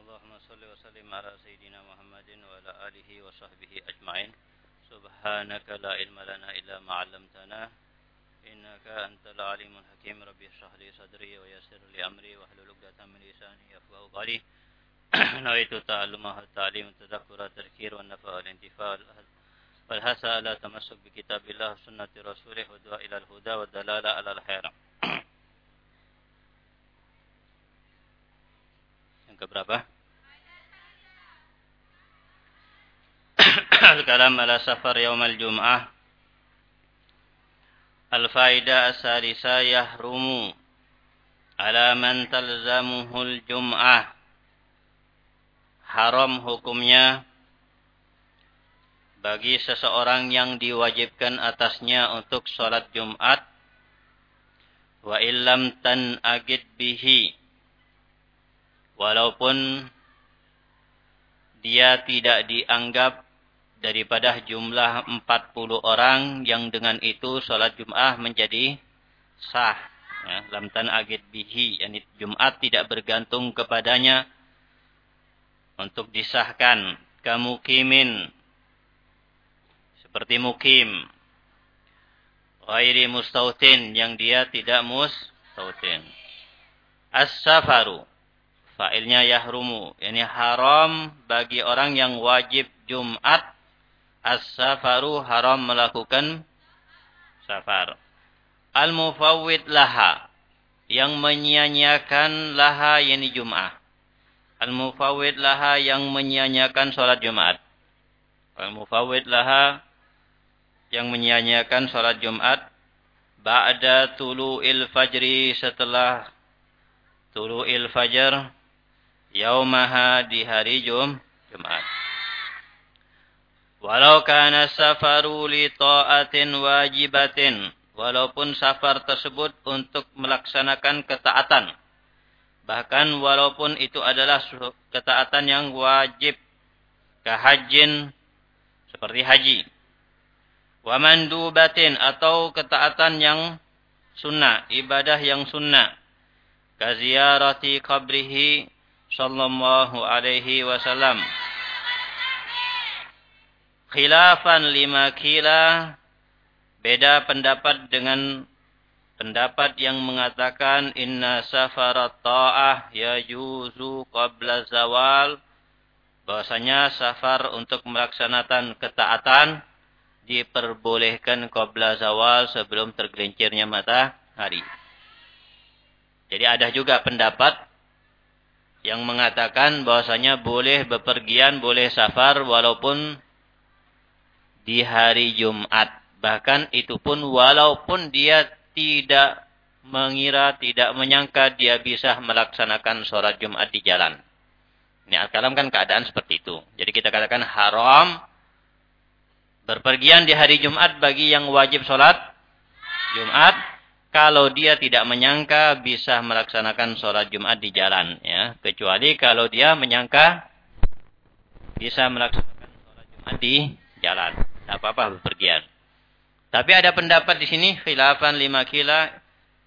اللهم صل وسلم على سيدنا محمد وعلى آله وصحبه أجمعين سبحانك لا علم لنا إلا ما علمتنا إنك أنت العليم الحكيم ربي اشرح لي صدري ويسر لي أمري واحلل عقدة من لساني يفقهوا قولي نويت تعلمها التعليم التذكر التذكير والنفع والانتفاع والحث على تمسك بكتاب الله وسنة رسوله ودعاء إلى الهدى والدلالة على الخير Yang keberapa? Al-kalam ala safar yaumal jum'ah. Al-faidah as-salisa yahrumu ala man talzamuhul jum'ah. Haram hukumnya bagi seseorang yang diwajibkan atasnya untuk sholat Jumat. Wa illam tan agid bihi walaupun dia tidak dianggap daripada jumlah 40 orang yang dengan itu sholat Jum'ah menjadi sah. Ya, lamtan agit bihi, yani Jum'at tidak bergantung kepadanya untuk disahkan. Kamukimin, seperti mukim. Ghairi mustautin, yang dia tidak mustautin. As-safaru, Fa'ilnya yahrumu. Ini haram bagi orang yang wajib Jumat. As-safaru haram melakukan safar. Al-mufawwid laha. Yang menyia-nyiakan laha yani Jum'ah. Al-mufawwid laha yang menyia-nyiakan sholat Jumat. Al-mufawwid laha yang menyia-nyiakan sholat Jumat. Ba'da tulu'il fajri setelah tulu'il fajar yaumaha di hari Jum Jumat. Walau kana safaru li ta'atin wajibatin. Walaupun safar tersebut untuk melaksanakan ketaatan. Bahkan walaupun itu adalah ketaatan yang wajib. Kahajin seperti haji. Wamandubatin atau ketaatan yang sunnah. Ibadah yang sunnah. Kaziyarati qabrihi sallallahu alaihi wasallam. Khilafan lima kila beda pendapat dengan pendapat yang mengatakan inna safarat ta'ah yajuzu qabla zawal bahwasanya safar untuk melaksanakan ketaatan diperbolehkan qabla zawal sebelum tergelincirnya matahari. Jadi ada juga pendapat yang mengatakan bahwasanya boleh bepergian, boleh safar walaupun di hari Jumat. Bahkan itu pun walaupun dia tidak mengira, tidak menyangka dia bisa melaksanakan sholat Jumat di jalan. Ini al-kalam kan keadaan seperti itu. Jadi kita katakan haram berpergian di hari Jumat bagi yang wajib sholat Jumat kalau dia tidak menyangka bisa melaksanakan sholat Jumat di jalan. ya Kecuali kalau dia menyangka bisa melaksanakan sholat Jumat di jalan. Tidak apa-apa bepergian. Tapi ada pendapat di sini, khilafan lima kila,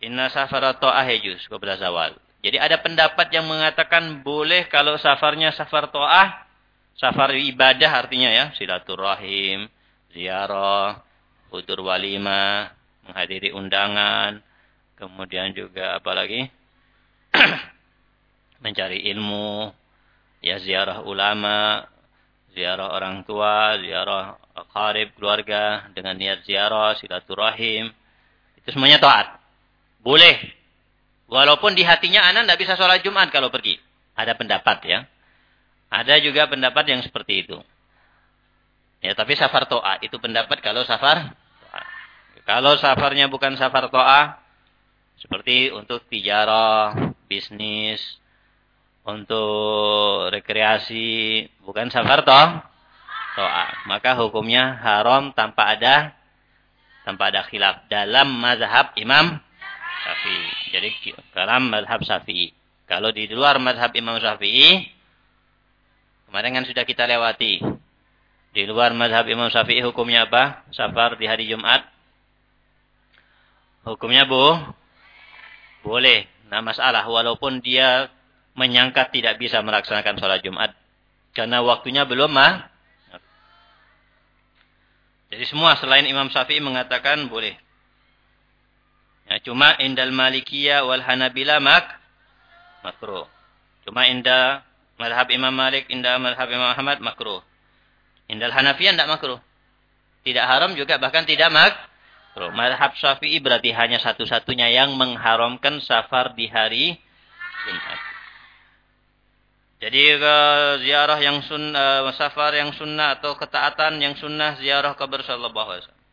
inna safarat to'ah hejus, kebelah zawal. Jadi ada pendapat yang mengatakan boleh kalau safarnya safar to'ah, safar ibadah artinya ya, silaturahim, ziarah, utur walimah, menghadiri undangan, kemudian juga apalagi mencari ilmu, ya ziarah ulama, ziarah orang tua, ziarah karib keluarga dengan niat ziarah, silaturahim. Itu semuanya taat. Boleh. Walaupun di hatinya anak tidak bisa sholat Jumat kalau pergi. Ada pendapat ya. Ada juga pendapat yang seperti itu. Ya, tapi safar to'a itu pendapat kalau safar kalau safarnya bukan safar to'ah, seperti untuk tijarah, bisnis, untuk rekreasi, bukan safar toh, to'ah. Maka hukumnya haram tanpa ada tanpa ada khilaf dalam mazhab Imam Syafi'i. Jadi dalam mazhab Syafi'i. Kalau di luar mazhab Imam Syafi'i, kemarin kan sudah kita lewati. Di luar mazhab Imam Syafi'i hukumnya apa? Safar di hari Jumat Hukumnya bu, boleh. Nah masalah walaupun dia menyangka tidak bisa melaksanakan sholat Jumat. Karena waktunya belum mah. Jadi semua selain Imam Syafi'i mengatakan boleh. Ya, cuma indal malikiyah wal hanabila mak makruh. Cuma indah madhab Imam Malik, indah madhab Imam Ahmad makruh. Indal Hanafiyah tidak makruh. Tidak haram juga bahkan tidak makruh. Madhab Syafi'i berarti hanya satu-satunya yang mengharamkan safar di hari Jumat. Jadi ke ziarah yang sunnah, safar yang sunnah atau ketaatan yang sunnah ziarah kabar sallallahu alaihi wasallam.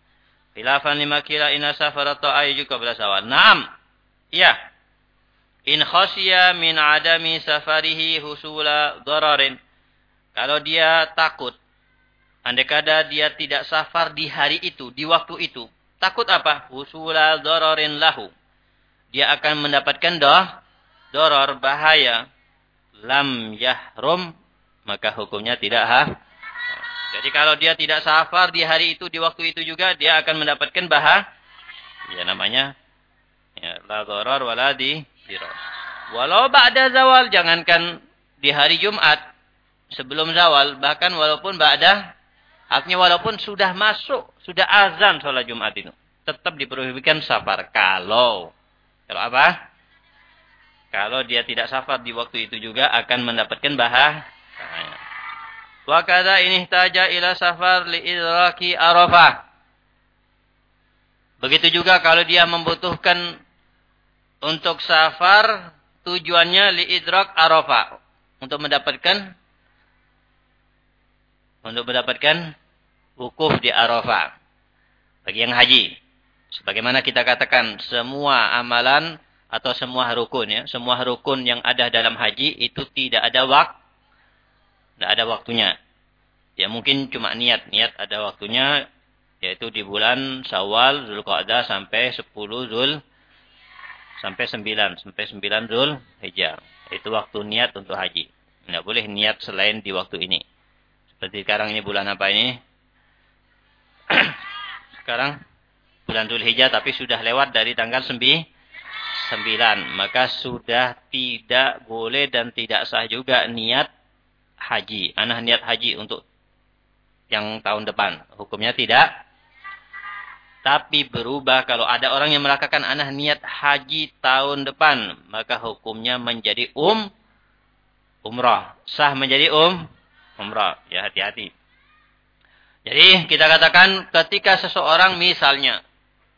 Khilafan lima kira ina safar atau ayu juga belasawal. Naam. Iya. In khasya min adami safarihi husula dararin. Kalau dia takut. Andai kada dia tidak safar di hari itu, di waktu itu. Takut apa? Husula dararin lahu. Dia akan mendapatkan doh, doror, bahaya lam yahrum maka hukumnya tidak ha. Jadi kalau dia tidak safar di hari itu di waktu itu juga dia akan mendapatkan bahaya. Ya namanya ya la dharar wala di Walau ba'da zawal jangankan di hari Jumat sebelum zawal bahkan walaupun ba'da artinya walaupun sudah masuk sudah azan sholat Jumat itu tetap diperbolehkan safar kalau kalau apa? Kalau dia tidak safar di waktu itu juga akan mendapatkan bahaya. Wa kada ini taja ila safar li idraki arafah. Begitu juga kalau dia membutuhkan untuk safar tujuannya li idrak arafah untuk mendapatkan untuk mendapatkan wukuf di Arafah bagi yang haji. Sebagaimana kita katakan semua amalan atau semua rukun ya, semua rukun yang ada dalam haji itu tidak ada waktu tidak ada waktunya. Ya mungkin cuma niat, niat ada waktunya yaitu di bulan Syawal, Zulqa'dah sampai 10 Zul sampai 9, sampai 9 Zul Hijjah. Itu waktu niat untuk haji. Tidak boleh niat selain di waktu ini. Seperti sekarang ini bulan apa ini? sekarang bulan Zul Hijjah tapi sudah lewat dari tanggal 9 sembilan. Maka sudah tidak boleh dan tidak sah juga niat haji. Anak niat haji untuk yang tahun depan. Hukumnya tidak. Tapi berubah kalau ada orang yang melakukan anak niat haji tahun depan. Maka hukumnya menjadi um umrah. Sah menjadi um umrah. Ya hati-hati. Jadi kita katakan ketika seseorang misalnya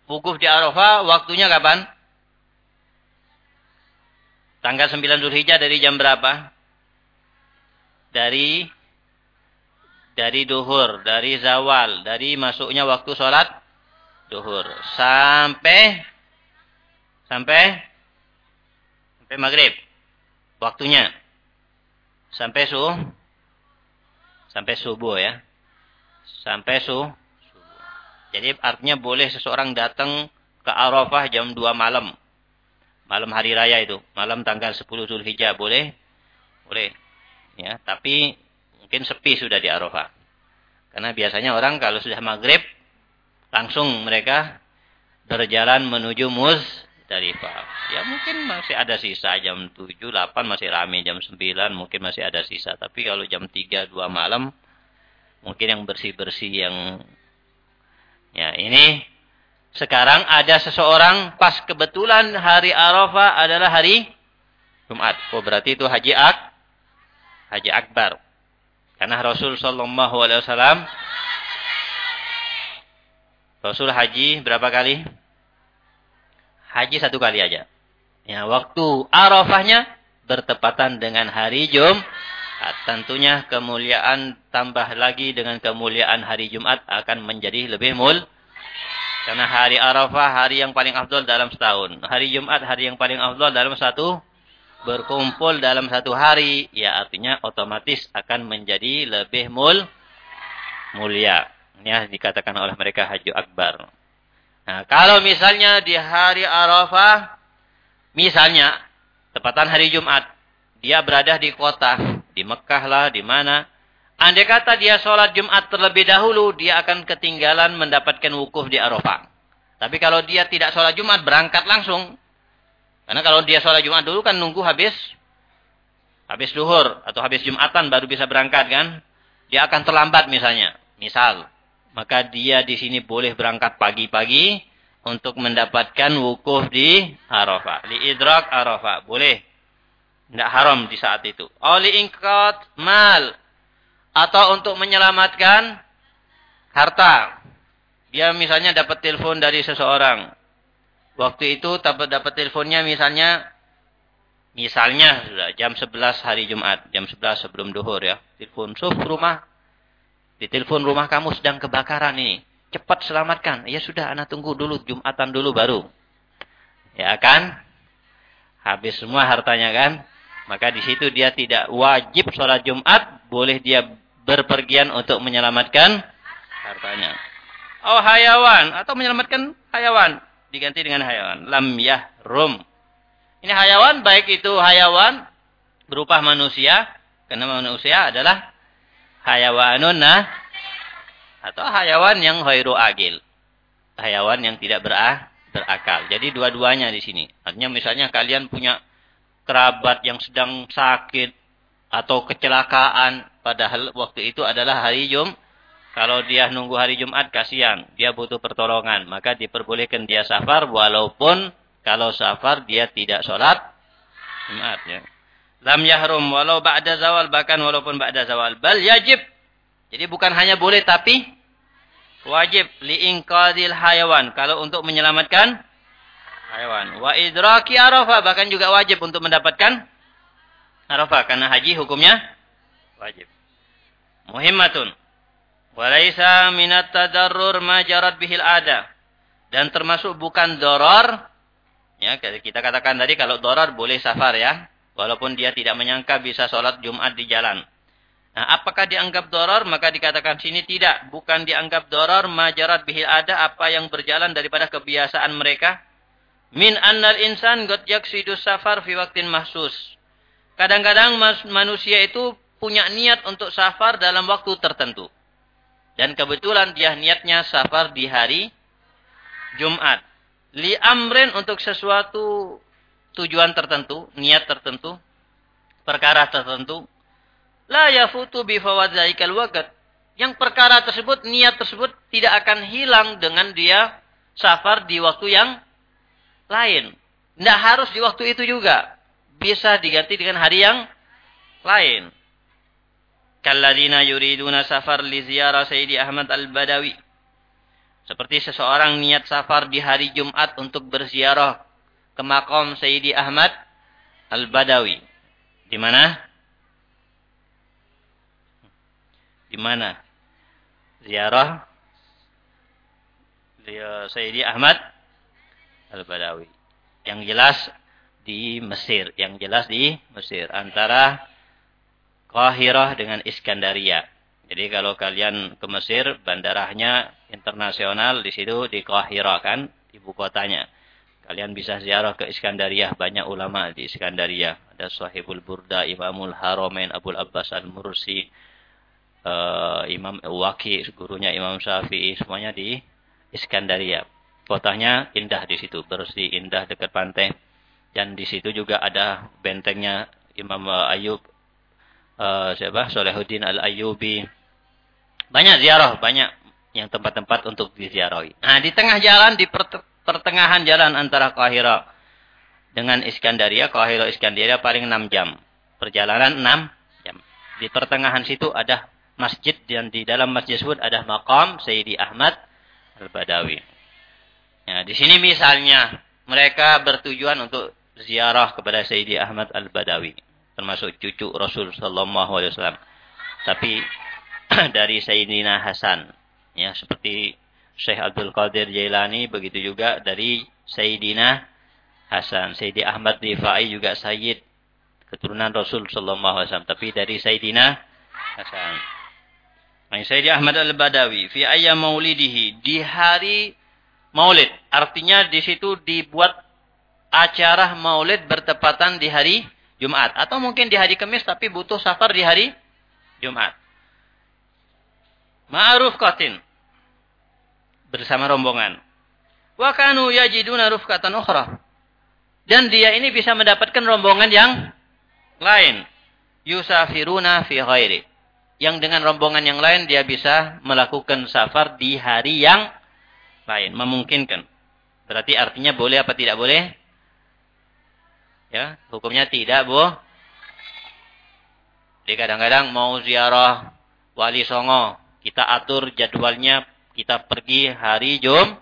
wukuf di Arafah waktunya kapan? Tanggal 9 Zulhijjah dari jam berapa? Dari dari duhur, dari zawal, dari masuknya waktu sholat duhur sampai sampai sampai maghrib waktunya sampai su sampai subuh ya sampai su subuh. Jadi artinya boleh seseorang datang ke Arafah jam 2 malam malam hari raya itu, malam tanggal 10 Zulhijjah boleh? Boleh. Ya, tapi mungkin sepi sudah di Arafah. Karena biasanya orang kalau sudah maghrib langsung mereka berjalan menuju Muzdalifah. Ya mungkin masih ada sisa jam 7, 8 masih ramai, jam 9 mungkin masih ada sisa. Tapi kalau jam 3, 2 malam mungkin yang bersih-bersih yang ya ini sekarang ada seseorang pas kebetulan hari Arafah adalah hari Jumat. Oh berarti itu haji ak haji akbar. Karena Rasul sallallahu alaihi wasallam Rasul haji berapa kali? Haji satu kali aja. Ya, waktu Arafahnya bertepatan dengan hari Jumat. Tentunya kemuliaan tambah lagi dengan kemuliaan hari Jumat akan menjadi lebih mul karena hari Arafah hari yang paling afdol dalam setahun. Hari Jumat hari yang paling afdol dalam satu berkumpul dalam satu hari. Ya artinya otomatis akan menjadi lebih mul mulia. Ini dikatakan oleh mereka Haji Akbar. Nah, kalau misalnya di hari Arafah, misalnya tepatan hari Jumat, dia berada di kota, di Mekah lah, di mana, Andai kata dia sholat Jumat terlebih dahulu, dia akan ketinggalan mendapatkan wukuf di Arafah. Tapi kalau dia tidak sholat Jumat, berangkat langsung. Karena kalau dia sholat Jumat dulu kan nunggu habis habis duhur atau habis Jumatan baru bisa berangkat kan? Dia akan terlambat misalnya. Misal, maka dia di sini boleh berangkat pagi-pagi untuk mendapatkan wukuf di Arafah. Li idrak Arafah. Boleh. Tidak haram di saat itu. Oli ingkot mal. Atau untuk menyelamatkan harta. Dia misalnya dapat telepon dari seseorang. Waktu itu dapat dapat teleponnya misalnya Misalnya jam 11 hari Jumat, jam 11 sebelum duhur ya. Telepon, "Suf, rumah di telepon rumah kamu sedang kebakaran ini. Cepat selamatkan." Ya sudah, anak tunggu dulu Jumatan dulu baru. Ya kan? Habis semua hartanya kan? Maka di situ dia tidak wajib sholat Jumat, boleh dia berpergian untuk menyelamatkan hartanya. Oh hayawan atau menyelamatkan hayawan diganti dengan hayawan. Lam yahrum ini hayawan baik itu hayawan berupa manusia, karena manusia adalah hayawanun nah atau hayawan yang khairu agil. Hayawan yang tidak berah, berakal. Jadi dua-duanya di sini. Artinya misalnya kalian punya kerabat yang sedang sakit atau kecelakaan padahal waktu itu adalah hari Jum. Kalau dia nunggu hari Jumat kasihan, dia butuh pertolongan, maka diperbolehkan dia safar walaupun kalau safar dia tidak sholat Jumat ya. Lam yahrum walau ba'da zawal bahkan walaupun ba'da zawal. Bal yajib. Jadi bukan hanya boleh tapi wajib liingqadil hayawan kalau untuk menyelamatkan hayawan. Wa idraki arafah bahkan juga wajib untuk mendapatkan arafah karena haji hukumnya wajib. Muhimmatun. Walaysa minat tadarrur ma jarat bihil ada. Dan termasuk bukan doror Ya, kita katakan tadi kalau dorar boleh safar ya. Walaupun dia tidak menyangka bisa sholat Jumat di jalan. Nah, apakah dianggap dorar? Maka dikatakan sini tidak. Bukan dianggap dorar majarat bihil ada apa yang berjalan daripada kebiasaan mereka. Min annal insan god yaksidus safar fi waktin mahsus. Kadang-kadang manusia itu punya niat untuk safar dalam waktu tertentu. Dan kebetulan dia niatnya safar di hari Jumat li amrin untuk sesuatu tujuan tertentu, niat tertentu, perkara tertentu, la yafutu bi fawadzaikal waqt. Yang perkara tersebut, niat tersebut tidak akan hilang dengan dia safar di waktu yang lain. Tidak harus di waktu itu juga. Bisa diganti dengan hari yang lain. Kalladina yuriduna safar li ziyarah Sayyidi Ahmad Al-Badawi. Seperti seseorang niat safar di hari Jumat untuk berziarah ke makam Sayyidi Ahmad Al-Badawi. Di mana? Di mana? Ziarah Sayyidi Ahmad Al-Badawi. Yang jelas di Mesir. Yang jelas di Mesir. Antara Qahirah dengan Iskandaria. Jadi kalau kalian ke Mesir, bandaranya internasional di situ di Qahira kan, ibu kotanya. Kalian bisa ziarah ke Iskandaria, banyak ulama di Iskandaria. Ada Sahibul Burda, Imamul Haramain, Abdul Abbas Al-Mursi, uh, Imam Waki, gurunya Imam Syafi'i, semuanya di Iskandaria. Kotanya indah di situ, bersih, indah dekat pantai. Dan di situ juga ada bentengnya Imam Ayub, uh, siapa? Solehuddin Al-Ayyubi, banyak ziarah, banyak yang tempat-tempat untuk diziarahi. Nah, di tengah jalan, di pertengahan jalan antara Kahira dengan Iskandaria, Kahira Iskandaria paling 6 jam. Perjalanan 6 jam. Di pertengahan situ ada masjid dan di dalam masjid tersebut ada makam Sayyidi Ahmad Al-Badawi. Ya, di sini misalnya mereka bertujuan untuk ziarah kepada Sayyidi Ahmad Al-Badawi, termasuk cucu Rasul sallallahu alaihi wasallam. Tapi dari Sayyidina Hasan. Ya, seperti Syekh Abdul Qadir Jailani begitu juga dari Sayyidina Hasan. Sayyidi Ahmad Rifai juga Sayyid keturunan Rasul sallallahu alaihi wasallam, tapi dari Sayyidina Hasan. Sayyidi Ahmad Al-Badawi fi ayyam maulidihi di hari Maulid. Artinya di situ dibuat acara Maulid bertepatan di hari Jumat atau mungkin di hari Kamis tapi butuh safar di hari Jumat. Ma'ruf qatin. Bersama rombongan. Wa kanu yajiduna rufqatan ukhra. Dan dia ini bisa mendapatkan rombongan yang lain. yusafiruna fi ghairi. Yang dengan rombongan yang lain dia bisa melakukan safar di hari yang lain, memungkinkan. Berarti artinya boleh apa tidak boleh? Ya, hukumnya tidak, Bu. Jadi kadang-kadang mau ziarah Wali Songo, kita atur jadwalnya, kita pergi hari Jum,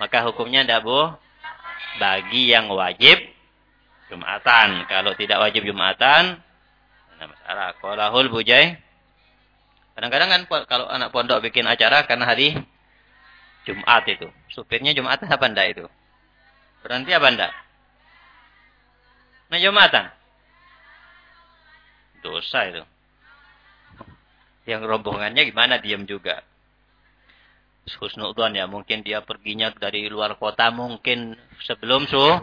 maka hukumnya tidak, Bu. Bagi yang wajib Jumatan. Kalau tidak wajib Jumatan, Nah, masalah. Qalahul bujai. Kadang-kadang kan kalau anak pondok bikin acara karena hari Jumat itu. Supirnya Jumat apa enggak itu? Berhenti apa enggak? Nah Jumatan. Dosa itu. Yang rombongannya gimana diam juga. Husnudon ya. Mungkin dia perginya dari luar kota. Mungkin sebelum suh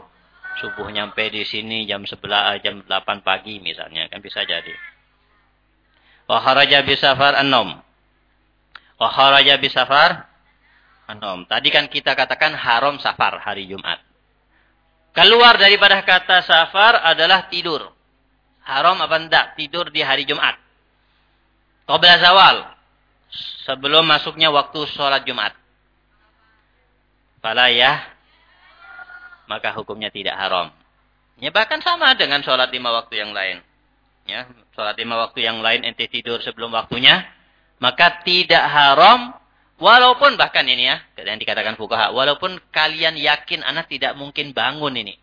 subuh nyampe di sini jam 11 jam 8 pagi misalnya kan bisa jadi. Wa kharaja bisafar an-naum. Wa kharaja bisafar an-naum. Tadi kan kita katakan haram safar hari Jumat. Keluar daripada kata safar adalah tidur. Haram apa enggak tidur di hari Jumat? Qabla zawal. Sebelum masuknya waktu sholat Jumat. Fala ya maka hukumnya tidak haram. Ya bahkan sama dengan sholat lima waktu yang lain. Ya, sholat lima waktu yang lain ente tidur sebelum waktunya, maka tidak haram walaupun bahkan ini ya, yang dikatakan fukaha, walaupun kalian yakin anak tidak mungkin bangun ini.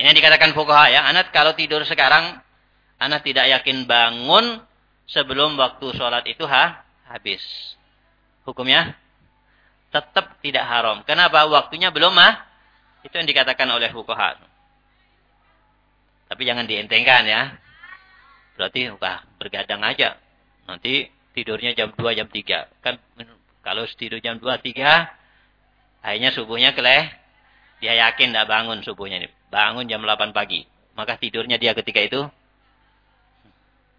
Ini yang dikatakan fukaha ya, anak kalau tidur sekarang anak tidak yakin bangun sebelum waktu sholat itu ha, habis. Hukumnya tetap tidak haram. Kenapa? Waktunya belum mah itu yang dikatakan oleh fuqaha. Tapi jangan dientengkan ya. Berarti wah, bergadang aja. Nanti tidurnya jam 2, jam 3. Kan kalau tidur jam 2, 3, akhirnya subuhnya keleh. Dia yakin tidak bangun subuhnya ini. Bangun jam 8 pagi. Maka tidurnya dia ketika itu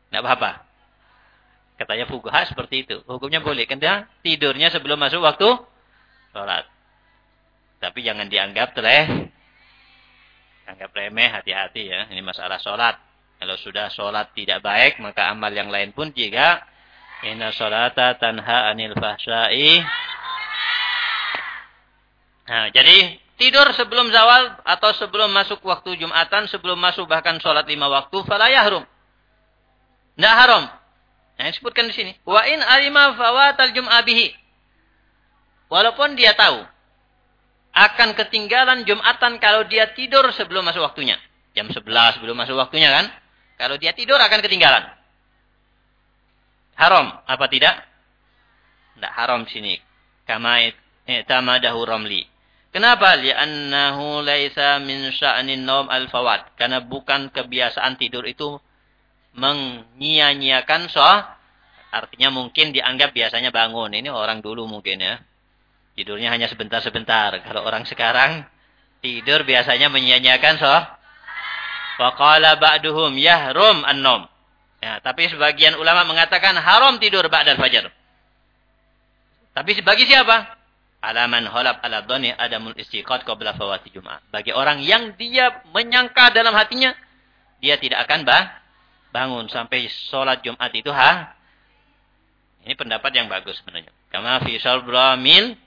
tidak apa-apa. Katanya fuqaha seperti itu. Hukumnya boleh. Karena tidurnya sebelum masuk waktu sholat. Tapi jangan dianggap teleh. Anggap remeh, hati-hati ya. Ini masalah sholat. Kalau sudah sholat tidak baik, maka amal yang lain pun juga. Inna sholata tanha anil fahsyai. Nah, jadi tidur sebelum zawal atau sebelum masuk waktu Jumatan, sebelum masuk bahkan sholat lima waktu, falayahrum. Tidak haram. Nah, disebutkan di sini. Wa in alima fawatal jum'abihi. Walaupun dia tahu akan ketinggalan Jumatan kalau dia tidur sebelum masuk waktunya. Jam 11 sebelum masuk waktunya kan. Kalau dia tidur akan ketinggalan. Haram apa tidak? Tidak haram sini. Kama tamadahu ramli. Kenapa? Li'annahu laisa min sya'nin naum al-fawat. Karena bukan kebiasaan tidur itu menyia-nyiakan. Artinya mungkin dianggap biasanya bangun. Ini orang dulu mungkin ya. Tidurnya hanya sebentar-sebentar. Kalau orang sekarang tidur biasanya menyanyiakan so. Faqala ba'duhum yahrum. Ya, tapi sebagian ulama mengatakan haram tidur ba'dal fajar. Tapi bagi siapa? Alaman holab ala dhani adamul istiqat qabla fawati jum'ah. Bagi orang yang dia menyangka dalam hatinya, dia tidak akan bah, bangun sampai sholat Jumat itu ha. Ini pendapat yang bagus sebenarnya. Kama fi salbramil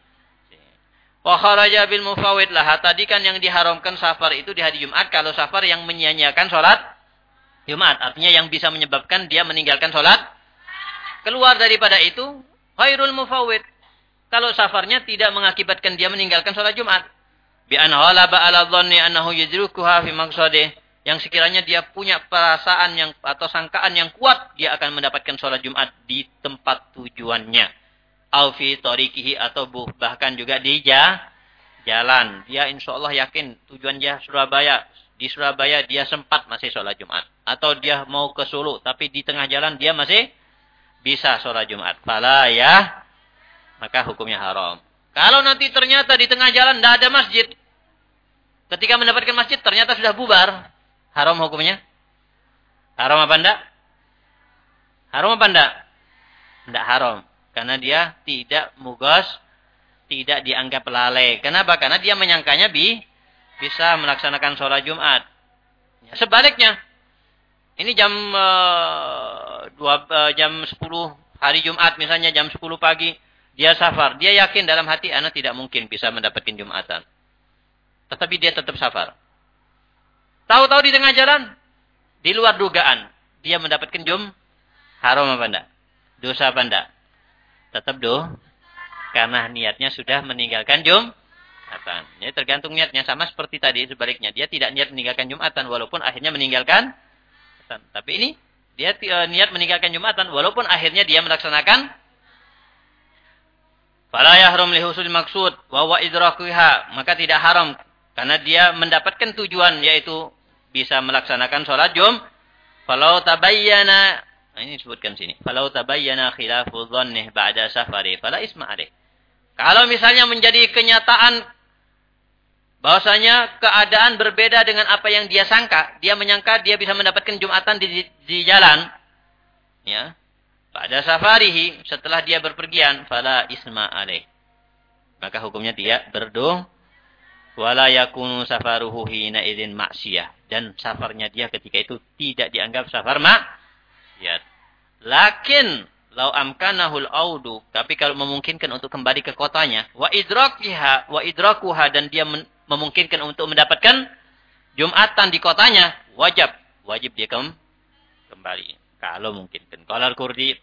Wa kharaja bil mufawid lah. Tadi kan yang diharamkan safar itu di hari Jumat. Kalau safar yang menyanyiakan sholat Jumat. Artinya yang bisa menyebabkan dia meninggalkan sholat. Keluar daripada itu. Khairul mufawid. Kalau safarnya tidak mengakibatkan dia meninggalkan sholat Jumat. Bi an halaba ala dhanni annahu yajrukuha fi. Yang sekiranya dia punya perasaan yang atau sangkaan yang kuat. Dia akan mendapatkan sholat Jumat di tempat tujuannya Alfi torikihi atau bahkan juga di jalan. Dia insya Allah yakin tujuan dia Surabaya. Di Surabaya dia sempat masih sholat Jumat. Atau dia mau ke Solo. Tapi di tengah jalan dia masih bisa sholat Jumat. Fala ya. Maka hukumnya haram. Kalau nanti ternyata di tengah jalan tidak ada masjid. Ketika mendapatkan masjid ternyata sudah bubar. Haram hukumnya? Haram apa enggak? Haram apa enggak? Enggak haram. Karena dia tidak mugos, tidak dianggap lalai. Kenapa? Karena dia menyangkanya bi, bisa melaksanakan sholat Jumat. Ya, sebaliknya, Ini jam uh, dua, uh, jam 10 hari Jumat misalnya jam 10 pagi. Dia safar. Dia yakin dalam hati anak tidak mungkin bisa mendapatkan Jumatan. Tetapi dia tetap safar. Tahu-tahu di tengah jalan. Di luar dugaan. Dia mendapatkan Jum. Haram apa enggak? Dosa apa enggak? Tetap do. Karena niatnya sudah meninggalkan Jumatan. Ini tergantung niatnya. Sama seperti tadi sebaliknya. Dia tidak niat meninggalkan Jumatan. Walaupun akhirnya meninggalkan. Tapi ini dia uh, niat meninggalkan Jumatan walaupun akhirnya dia melaksanakan fala yahrum li husul maksud wa wa idrakiha maka tidak haram karena dia mendapatkan tujuan yaitu bisa melaksanakan sholat Jum falau tabayyana nah ini disebutkan sini falau tabayyana khilafu dhannih ba'da safari fala isma kalau misalnya menjadi kenyataan bahwasanya keadaan berbeda dengan apa yang dia sangka. Dia menyangka dia bisa mendapatkan Jumatan di, di jalan. Ya. Pada safarihi, setelah dia berpergian, fala isma. Maka hukumnya dia berdoa. Wala yakunu safaruhu hina idin maksiyah. Dan safarnya dia ketika itu tidak dianggap safar maksiat. Lakin lau amkanahul audu, tapi kalau memungkinkan untuk kembali ke kotanya, wa idrakiha wa idrakuha dan dia memungkinkan untuk mendapatkan Jumatan di kotanya, wajib. Wajib dia kem kembali. Kalau mungkin. Kalau Al-Kurdi,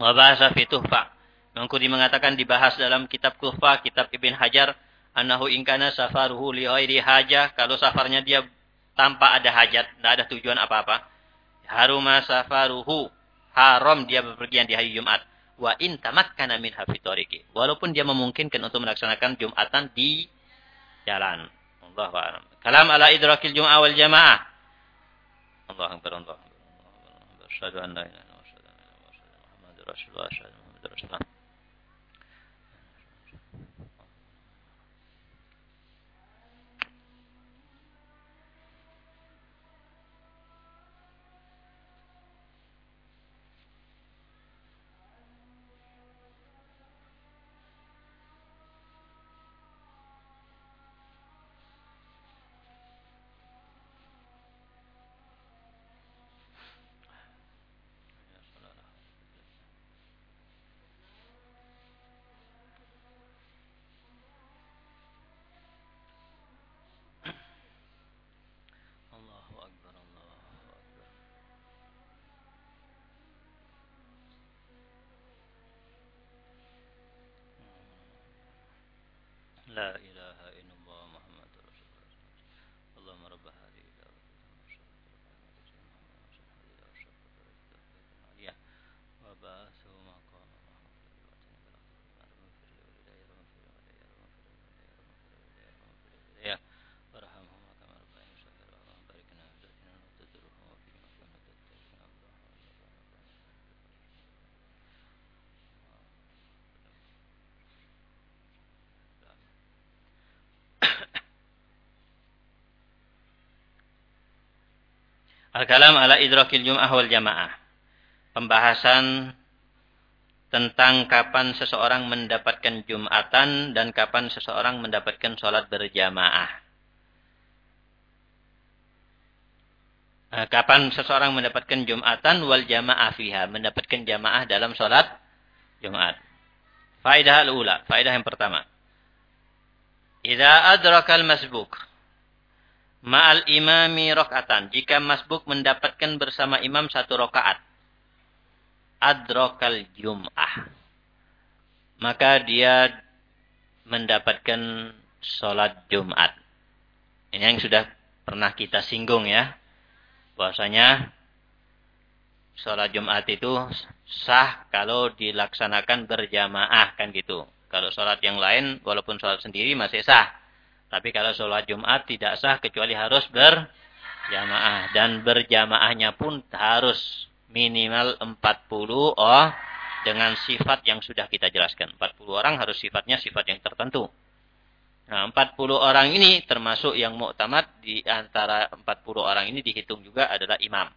wabahasa fituh pak. Imam Kurdi mengatakan dibahas dalam kitab Kufa, kitab Ibn Hajar, anahu ingkana safaruhu li ghairi hajah. Kalau safarnya dia tanpa ada hajat, tidak ada tujuan apa-apa. Haruma safaruhu. Haram dia berpergian di hari Jumat. Wa in tamakkana min hafitoriki. Walaupun dia memungkinkan untuk melaksanakan Jumatan di jalan. Allah a'lam. Kalam ala idrakil jum'ah wal jamaah. Allah akbar Allah. Asyhadu an la ilaha illallah wa asyhadu anna Muhammadar Rasulullah. Asyhadu Muhammadar Rasulullah. uh, you Al-kalam ala idrakil jum'ah wal jamaah. Pembahasan tentang kapan seseorang mendapatkan jumatan dan kapan seseorang mendapatkan sholat berjamaah. Eh, kapan seseorang mendapatkan jumatan wal jamaah fiha. Mendapatkan jamaah dalam sholat jumat. Faidah al-ula. Faidah yang pertama. Idza adrakal masbuk ma'al imami rokatan. Jika masbuk mendapatkan bersama imam satu rokaat. Adrokal jum'ah. Maka dia mendapatkan sholat Jumat. Ini yang sudah pernah kita singgung ya. Bahwasanya sholat Jumat itu sah kalau dilaksanakan berjamaah kan gitu. Kalau sholat yang lain walaupun sholat sendiri masih sah. Tapi kalau sholat Jumat tidak sah kecuali harus berjamaah. Dan berjamaahnya pun harus minimal 40 oh dengan sifat yang sudah kita jelaskan. 40 orang harus sifatnya sifat yang tertentu. Nah, 40 orang ini termasuk yang muktamad di antara 40 orang ini dihitung juga adalah imam.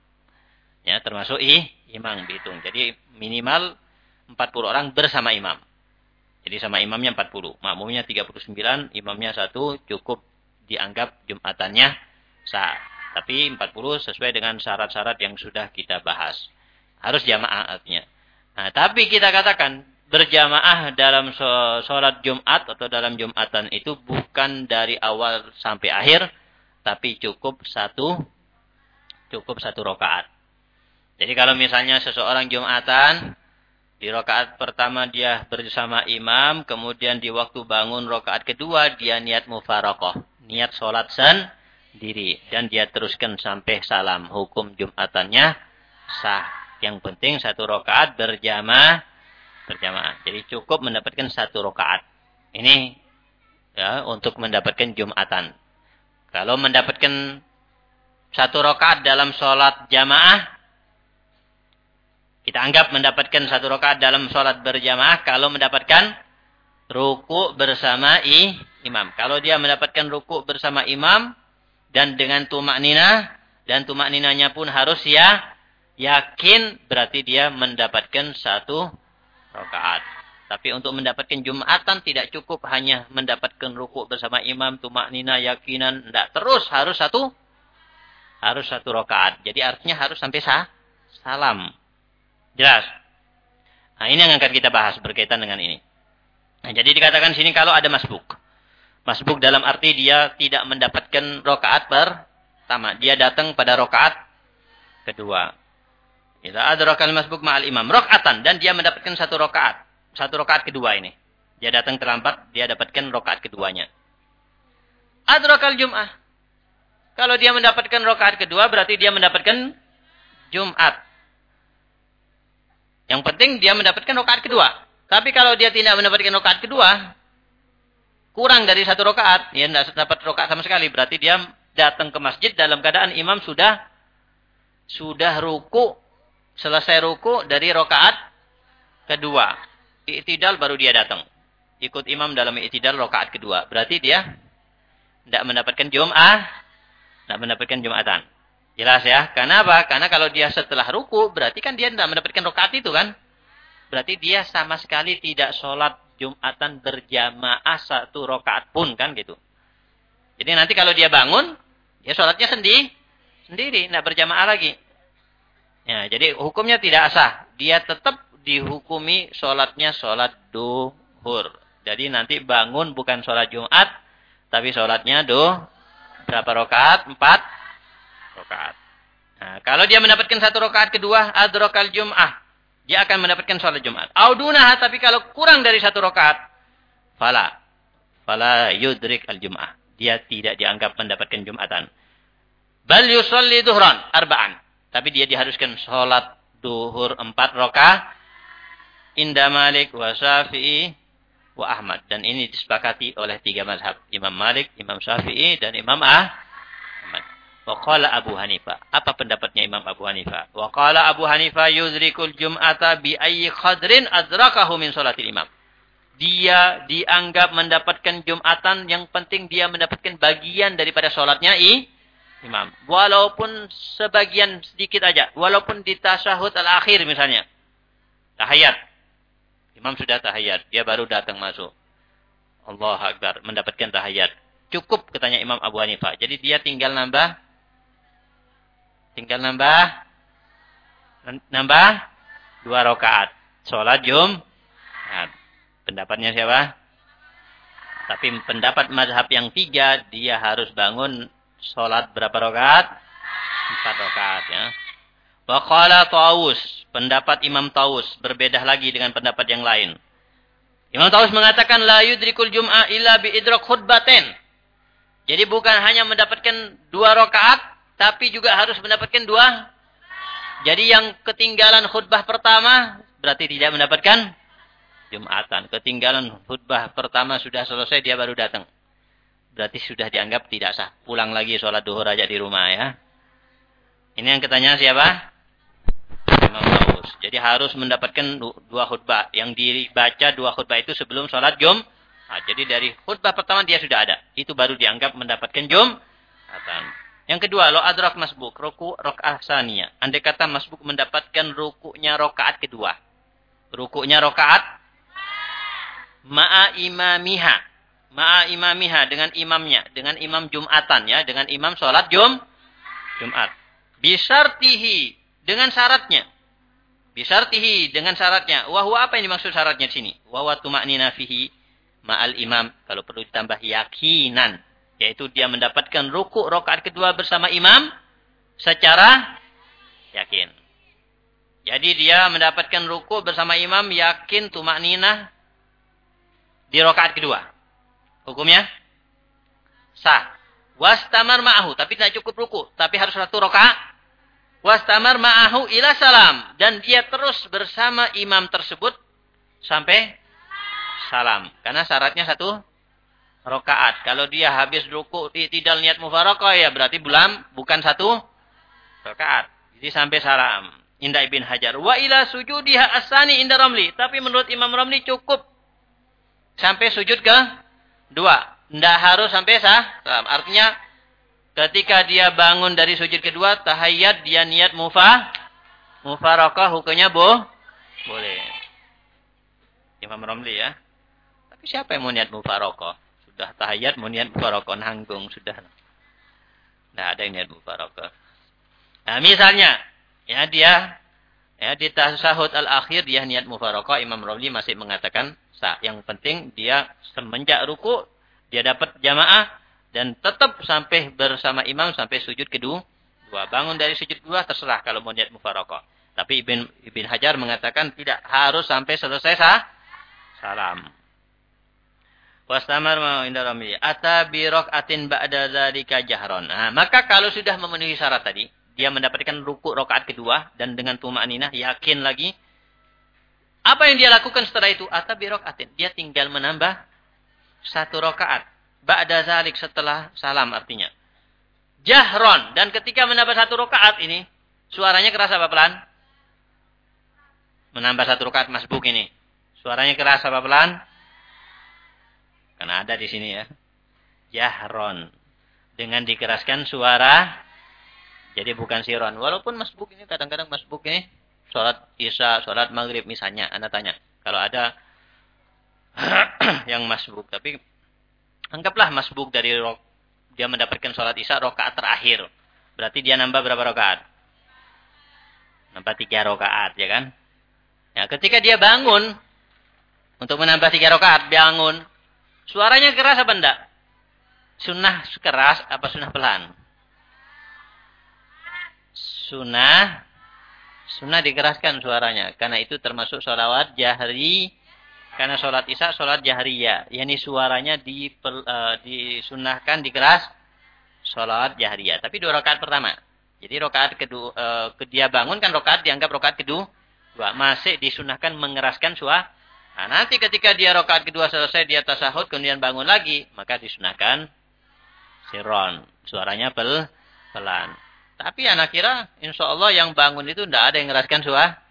Ya, termasuk ih, imam dihitung. Jadi minimal 40 orang bersama imam. Jadi sama imamnya 40. Makmumnya 39, imamnya satu cukup dianggap Jumatannya sah. Tapi 40 sesuai dengan syarat-syarat yang sudah kita bahas. Harus jamaah artinya. Nah, tapi kita katakan berjamaah dalam sholat Jumat atau dalam Jumatan itu bukan dari awal sampai akhir, tapi cukup satu cukup satu rokaat. Jadi kalau misalnya seseorang Jumatan di rokaat pertama dia bersama imam, kemudian di waktu bangun rokaat kedua dia niat mufarokoh, niat sholat sendiri. Dan dia teruskan sampai salam. Hukum Jumatannya sah. Yang penting satu rokaat berjamaah. berjamaah. Jadi cukup mendapatkan satu rokaat. Ini ya untuk mendapatkan Jumatan. Kalau mendapatkan satu rokaat dalam sholat jamaah, kita anggap mendapatkan satu rakaat dalam sholat berjamaah kalau mendapatkan ruku bersama i, imam. Kalau dia mendapatkan ruku bersama imam dan dengan tumak nina dan tumak ninanya pun harus ya yakin berarti dia mendapatkan satu rakaat. Tapi untuk mendapatkan Jumatan tidak cukup hanya mendapatkan ruku bersama imam, tumak nina, yakinan. Tidak. Terus harus satu harus satu rakaat. Jadi artinya harus sampai sah, salam. Jelas? Nah, ini yang akan kita bahas berkaitan dengan ini. Nah, jadi dikatakan sini kalau ada masbuk. Masbuk dalam arti dia tidak mendapatkan rokaat pertama. Dia datang pada rokaat kedua. Kita rokaat masbuk ma'al imam. Rokaatan. Dan dia mendapatkan satu rokaat. Satu rokaat kedua ini. Dia datang terlambat, dia dapatkan rokaat keduanya. Adrakal Jum'ah. Kalau dia mendapatkan rokaat kedua, berarti dia mendapatkan Jumat. Yang penting dia mendapatkan rokaat kedua. Tapi kalau dia tidak mendapatkan rokaat kedua, kurang dari satu rokaat, dia tidak dapat rokaat sama sekali. Berarti dia datang ke masjid dalam keadaan imam sudah sudah ruku, selesai ruku dari rokaat kedua. Iktidal baru dia datang. Ikut imam dalam iktidal rokaat kedua. Berarti dia tidak mendapatkan jum'ah, tidak mendapatkan jumatan. Jelas ya? Karena apa? Karena kalau dia setelah ruku, berarti kan dia tidak mendapatkan rokaat itu kan? Berarti dia sama sekali tidak sholat Jumatan berjamaah satu rokaat pun kan gitu. Jadi nanti kalau dia bangun, dia sholatnya sendiri, sendiri, tidak berjamaah lagi. Ya, jadi hukumnya tidak sah. Dia tetap dihukumi sholatnya sholat duhur. Jadi nanti bangun bukan sholat Jumat, tapi sholatnya duh berapa rokaat? Empat rokaat. Nah, kalau dia mendapatkan satu rokaat kedua, adrokal jum'ah. Dia akan mendapatkan sholat Jumat. Audunah, tapi kalau kurang dari satu rokaat, fala. Fala yudrik al-jum'ah. Dia tidak dianggap mendapatkan Jumatan. Bal yusalli duhran, arba'an. Tapi dia diharuskan sholat duhur empat rokaat. Inda Malik wa Syafi'i wa Ahmad. Dan ini disepakati oleh tiga mazhab. Imam Malik, Imam Syafi'i, dan Imam Ah. Waqala Abu Hanifah. Apa pendapatnya Imam Abu Hanifah? Waqala Abu Hanifah yuzrikul jum'ata bi ayyi khadrin adrakahu min salatil imam. Dia dianggap mendapatkan Jumatan, yang penting dia mendapatkan bagian daripada sholatnya i, imam. Walaupun sebagian sedikit aja. Walaupun di tasyahud al-akhir misalnya. Tahayat. Imam sudah tahayat. Dia baru datang masuk. Allah Akbar. Mendapatkan tahayat. Cukup katanya Imam Abu Hanifah. Jadi dia tinggal nambah Tinggal nambah nambah dua rakaat. Sholat Jum. Nah, pendapatnya siapa? Tapi pendapat mazhab yang tiga, dia harus bangun sholat berapa rakaat? Empat rakaat ya. Waqala Taus, pendapat Imam Taus berbeda lagi dengan pendapat yang lain. Imam Taus mengatakan la yudrikul jum'ah illa bi idrak khutbaten. Jadi bukan hanya mendapatkan dua rakaat, tapi juga harus mendapatkan dua. Jadi yang ketinggalan khutbah pertama berarti tidak mendapatkan Jumatan. Ketinggalan khutbah pertama sudah selesai dia baru datang. Berarti sudah dianggap tidak sah. Pulang lagi sholat duhur aja di rumah ya. Ini yang ketanya siapa? Jadi harus mendapatkan dua khutbah. Yang dibaca dua khutbah itu sebelum sholat Jum. Nah, jadi dari khutbah pertama dia sudah ada. Itu baru dianggap mendapatkan Jumatan. Yang kedua, lo adrak masbuk, ruku rokaat sania. Andai kata masbuk mendapatkan rukunya rokaat kedua. Rukunya rokaat ma'a imamiha. Ma'a imamiha dengan imamnya, dengan imam Jumatan ya, dengan imam sholat Jum. Jumat. Bisartihi dengan syaratnya. Bisartihi dengan syaratnya. Wahwa apa yang dimaksud syaratnya di sini? Wahwa tumaknina fihi ma'al imam. Kalau perlu ditambah yakinan. Yaitu dia mendapatkan ruku rokaat kedua bersama imam. Secara yakin. Jadi dia mendapatkan ruku bersama imam yakin tumaknina di rokaat kedua. Hukumnya? Sah. Wastamar ma'ahu. Tapi tidak cukup ruku. Tapi harus satu rokaat Wastamar ma'ahu ila salam. Dan dia terus bersama imam tersebut sampai salam. Karena syaratnya satu rokaat. Kalau dia habis ruku tidak niat mufarakah ya berarti belum bukan satu rokaat. Jadi sampai salam. Indah ibn Hajar. Wa ila sujudiha asani indah Ramli. Tapi menurut Imam Ramli cukup sampai sujud ke dua. Tidak harus sampai sah. Artinya Ketika dia bangun dari sujud kedua, tahayat dia niat mufah, mufarakah hukumnya boh, boleh. Imam Romli ya. Tapi siapa yang mau niat mufarakah? Sudah tahayat mau niat mufarakah, nanggung sudah. Tidak ada yang niat mufarakah. Nah, misalnya, ya dia ya di tasahud al-akhir dia niat mufarakah, Imam Romli masih mengatakan sah. Yang penting dia semenjak ruku dia dapat jamaah dan tetap sampai bersama imam sampai sujud kedua. Dua. Bangun dari sujud kedua terserah kalau mau niat mufarokoh. Tapi Ibn, Ibn Hajar mengatakan tidak harus sampai selesai sah. Salam. Wastamar mau indah rami. Ata birok atin ba'da dzalika jahron. Nah, maka kalau sudah memenuhi syarat tadi, dia mendapatkan ruku rokaat kedua dan dengan tumaninah yakin lagi. Apa yang dia lakukan setelah itu? Ata birok atin. Dia tinggal menambah satu rokaat. Ba'da zalik setelah salam artinya. Jahron. Dan ketika menambah satu rakaat ini. Suaranya keras apa pelan? Menambah satu rakaat masbuk ini. Suaranya keras apa pelan? Karena ada di sini ya. Jahron. Dengan dikeraskan suara. Jadi bukan siron. Walaupun masbuk ini kadang-kadang masbuk ini. Sholat isya, sholat maghrib misalnya. Anda tanya. Kalau ada yang masbuk. Tapi Anggaplah masbuk dari rok, dia mendapatkan sholat isya rokaat terakhir. Berarti dia nambah berapa rokaat? Nambah tiga rokaat, ya kan? Ya, ketika dia bangun, untuk menambah tiga rokaat, bangun. Suaranya keras apa enggak? Sunnah keras apa sunnah pelan? Sunnah, sunnah dikeraskan suaranya. Karena itu termasuk sholawat jahri karena sholat isya sholat jahriyah. Yani suaranya di, uh, disunahkan dikeras sholat jahriyah. Tapi dua rakaat pertama. Jadi rakaat kedua, uh, dia bangun kan rakaat dianggap rakaat kedua. Dua. Masih disunahkan mengeraskan suara. Nah, nanti ketika dia rakaat kedua selesai dia tasahud kemudian bangun lagi. Maka disunahkan siron. Suaranya pel, pelan. Tapi anak kira insya Allah yang bangun itu tidak ada yang mengeraskan suara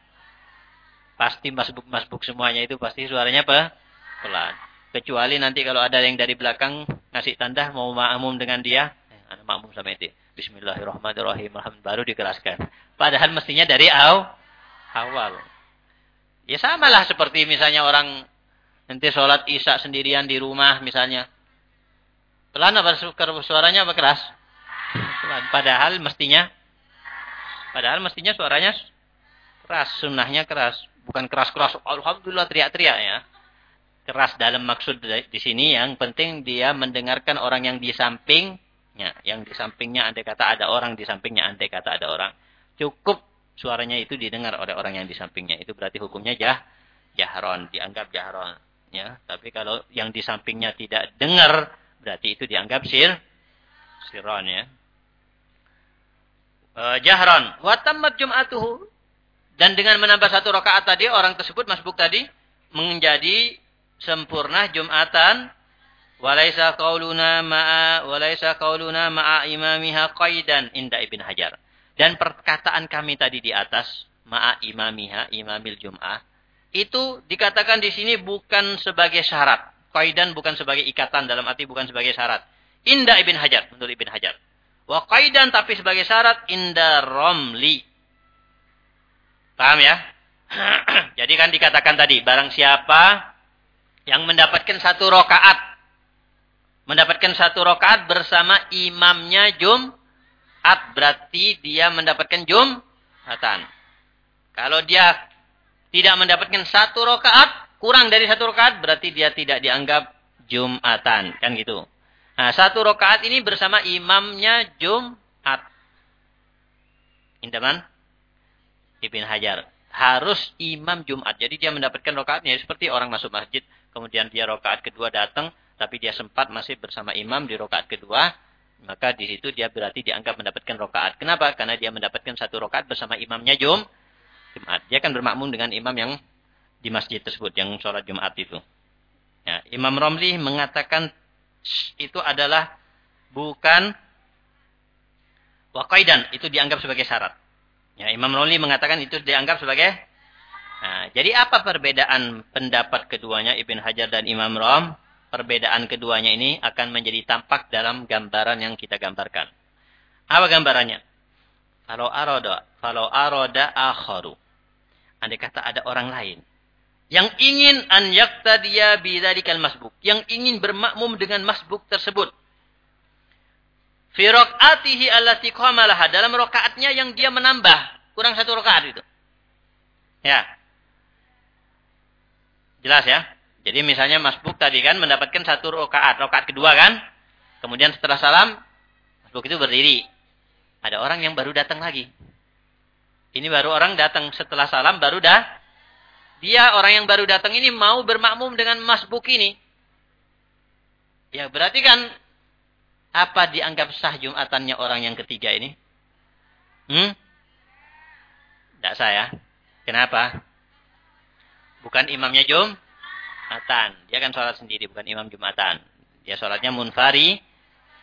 Pasti masbuk-masbuk semuanya itu pasti suaranya apa? Pelan. Kecuali nanti kalau ada yang dari belakang ngasih tanda mau makmum dengan dia. Eh, ada makmum sama itu. Bismillahirrahmanirrahim. Baru dikeraskan. Padahal mestinya dari aw, awal. Ya samalah seperti misalnya orang nanti sholat isya sendirian di rumah misalnya. Pelan apa suaranya apa keras? Padahal mestinya padahal mestinya suaranya keras, sunnahnya keras bukan keras-keras alhamdulillah teriak-teriak ya. Keras dalam maksud di sini yang penting dia mendengarkan orang yang di sampingnya, yang di sampingnya andai kata ada orang di sampingnya andai kata ada orang. Cukup suaranya itu didengar oleh orang yang di sampingnya. Itu berarti hukumnya jah jahron, dianggap jahron ya. Tapi kalau yang di sampingnya tidak dengar berarti itu dianggap sir siron ya. Uh, jahron. Wa tammat jum'atuhu dan dengan menambah satu rakaat tadi, orang tersebut masbuk tadi, menjadi sempurna Jumatan. Walaisa qauluna ma'a walaisa qauluna ma'a imamiha qaidan inda Ibn Hajar. Dan perkataan kami tadi di atas, ma'a imamiha, imamil Jum'ah, itu dikatakan di sini bukan sebagai syarat. Qaidan bukan sebagai ikatan, dalam arti bukan sebagai syarat. Inda Ibn Hajar, menurut Ibn Hajar. Wa qaidan tapi sebagai syarat inda Romli. Paham ya? Jadi kan dikatakan tadi, barang siapa yang mendapatkan satu rokaat, mendapatkan satu rokaat bersama imamnya Jumat, berarti dia mendapatkan jumatan. Kalau dia tidak mendapatkan satu rokaat, kurang dari satu rokaat, berarti dia tidak dianggap jumatan. Kan gitu. Nah, satu rokaat ini bersama imamnya Jumat. Intaman? Ibn Hajar. Harus imam Jumat. Jadi dia mendapatkan rokaatnya seperti orang masuk masjid. Kemudian dia rokaat kedua datang. Tapi dia sempat masih bersama imam di rokaat kedua. Maka di situ dia berarti dianggap mendapatkan rokaat. Kenapa? Karena dia mendapatkan satu rokaat bersama imamnya Jum, Jumat. Dia akan bermakmum dengan imam yang di masjid tersebut. Yang sholat Jumat itu. Ya, imam Romli mengatakan itu adalah bukan wakaidan. Itu dianggap sebagai syarat. Ya, Imam Roli mengatakan itu dianggap sebagai Nah, jadi apa perbedaan pendapat keduanya Ibn Hajar dan Imam Rom? Perbedaan keduanya ini akan menjadi tampak dalam gambaran yang kita gambarkan. Apa gambarannya? Kalau aroda, kalau aroda akharu. Andai kata ada orang lain yang ingin an yaktadiya bidzalikal masbuk, yang ingin bermakmum dengan masbuk tersebut. Fi raq'atihi allati qamalaha, dalam rakaatnya yang dia menambah, kurang satu rakaat itu. Ya. Jelas ya? Jadi misalnya masbuk tadi kan mendapatkan satu rakaat, rakaat kedua kan? Kemudian setelah salam, masbuk itu berdiri. Ada orang yang baru datang lagi. Ini baru orang datang setelah salam baru dah dia orang yang baru datang ini mau bermakmum dengan masbuk ini. Ya berarti kan apa dianggap sah Jumatannya orang yang ketiga ini? Hmm? Tidak sah ya. Kenapa? Bukan imamnya Jumatan. Dia kan sholat sendiri, bukan imam Jumatan. Dia sholatnya munfari.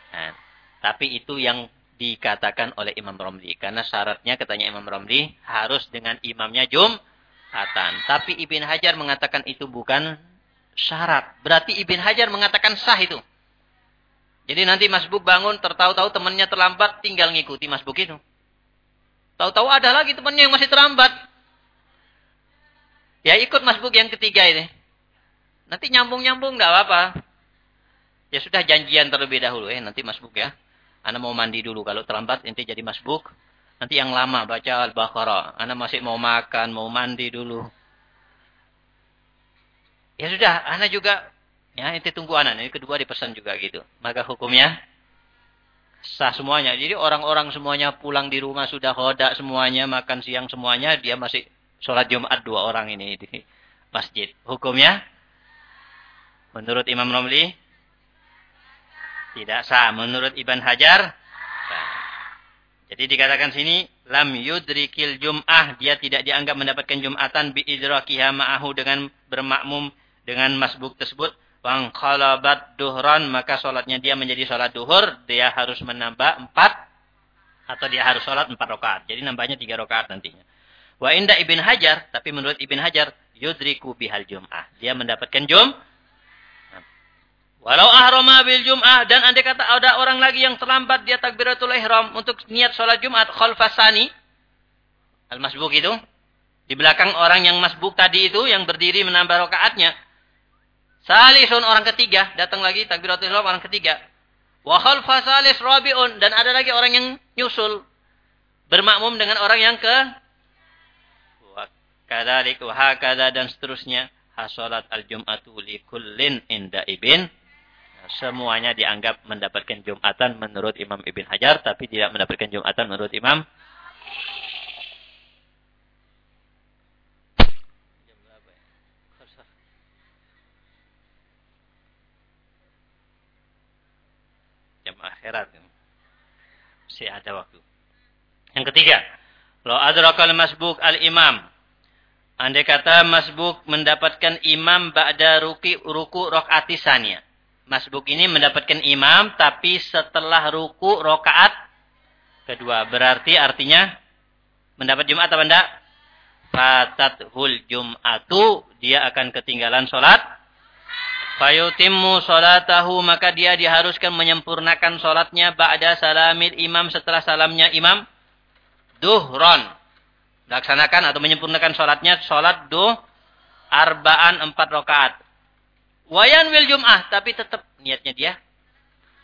Nah, tapi itu yang dikatakan oleh Imam Romli. Karena syaratnya katanya Imam Romli harus dengan imamnya Jumatan Atan. Tapi Ibn Hajar mengatakan itu bukan syarat. Berarti Ibn Hajar mengatakan sah itu. Jadi nanti Mas Buk bangun, tertahu-tahu temannya terlambat, tinggal ngikuti Mas Buk itu. Tahu-tahu ada lagi temannya yang masih terlambat. Ya ikut Mas Buk yang ketiga ini. Nanti nyambung-nyambung nggak apa-apa. Ya sudah janjian terlebih dahulu. Eh nanti Mas Buk ya. Anda mau mandi dulu. Kalau terlambat nanti jadi Mas Buk. Nanti yang lama baca Al-Baqarah. Anda masih mau makan, mau mandi dulu. Ya sudah, Anda juga ya nanti tunggu anak. Ini kedua dipesan juga gitu. Maka hukumnya sah semuanya. Jadi orang-orang semuanya pulang di rumah sudah hodak semuanya, makan siang semuanya, dia masih sholat Jumat dua orang ini di masjid. Hukumnya menurut Imam Romli tidak sah. Menurut Ibn Hajar jadi dikatakan sini lam yudrikil jum'ah dia tidak dianggap mendapatkan jum'atan bi idrakiha ma'ahu dengan bermakmum dengan masbuk tersebut wang khalabat duhran maka salatnya dia menjadi salat duhur dia harus menambah empat atau dia harus salat empat rakaat. Jadi nambahnya tiga rakaat nantinya. Wa inda Ibn Hajar tapi menurut Ibn Hajar yudriku bihal jum'ah. Dia mendapatkan jum' Walau ahrama bil jum'ah dan andai kata ada orang lagi yang terlambat dia takbiratul ihram untuk niat sholat Jumat khalfasani al-masbuk itu di belakang orang yang masbuk tadi itu yang berdiri menambah rakaatnya. Salisun orang ketiga datang lagi takbiratul ihram orang ketiga. Wa khalfa salis rabiun dan ada lagi orang yang nyusul bermakmum dengan orang yang ke wa kadzalik wa dan seterusnya hasalat al-jum'atu li kullin inda ibn semuanya dianggap mendapatkan Jumatan menurut Imam Ibn Hajar, tapi tidak mendapatkan Jumatan menurut Imam jam akhirat. Masih ada waktu. Yang ketiga, lo adrakal masbuk al-imam. Andai kata masbuk mendapatkan imam ba'da ruki ruku rokaati saniyah masbuk ini mendapatkan imam tapi setelah ruku rokaat kedua. Berarti artinya mendapat Jumat apa enggak? Fatathul Jum'atu dia akan ketinggalan sholat. Fayutimmu sholatahu maka dia diharuskan menyempurnakan sholatnya ba'da salamil imam setelah salamnya imam. Duhron. Laksanakan atau menyempurnakan sholatnya sholat duh arbaan empat rakaat. Wayan wil Jum'ah, tapi tetap niatnya dia.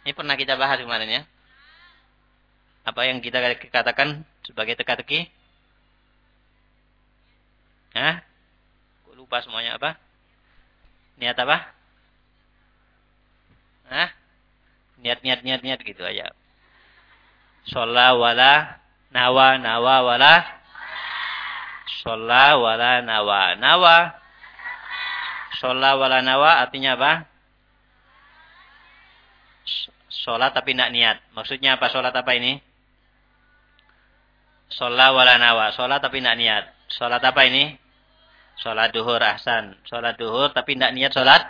Ini pernah kita bahas kemarin ya. Apa yang kita katakan sebagai teka-teki? Hah? Kok lupa semuanya apa? Niat apa? Hah? Niat-niat niat-niat gitu aja. Sholat wala nawa nawa wala sholat wala nawa nawa sholat wala nawa artinya apa? Sholat tapi tidak niat. Maksudnya apa sholat apa ini? Sholat wala nawa. Sholat tapi tidak niat. Sholat apa ini? Sholat duhur ahsan. Sholat duhur tapi tidak niat sholat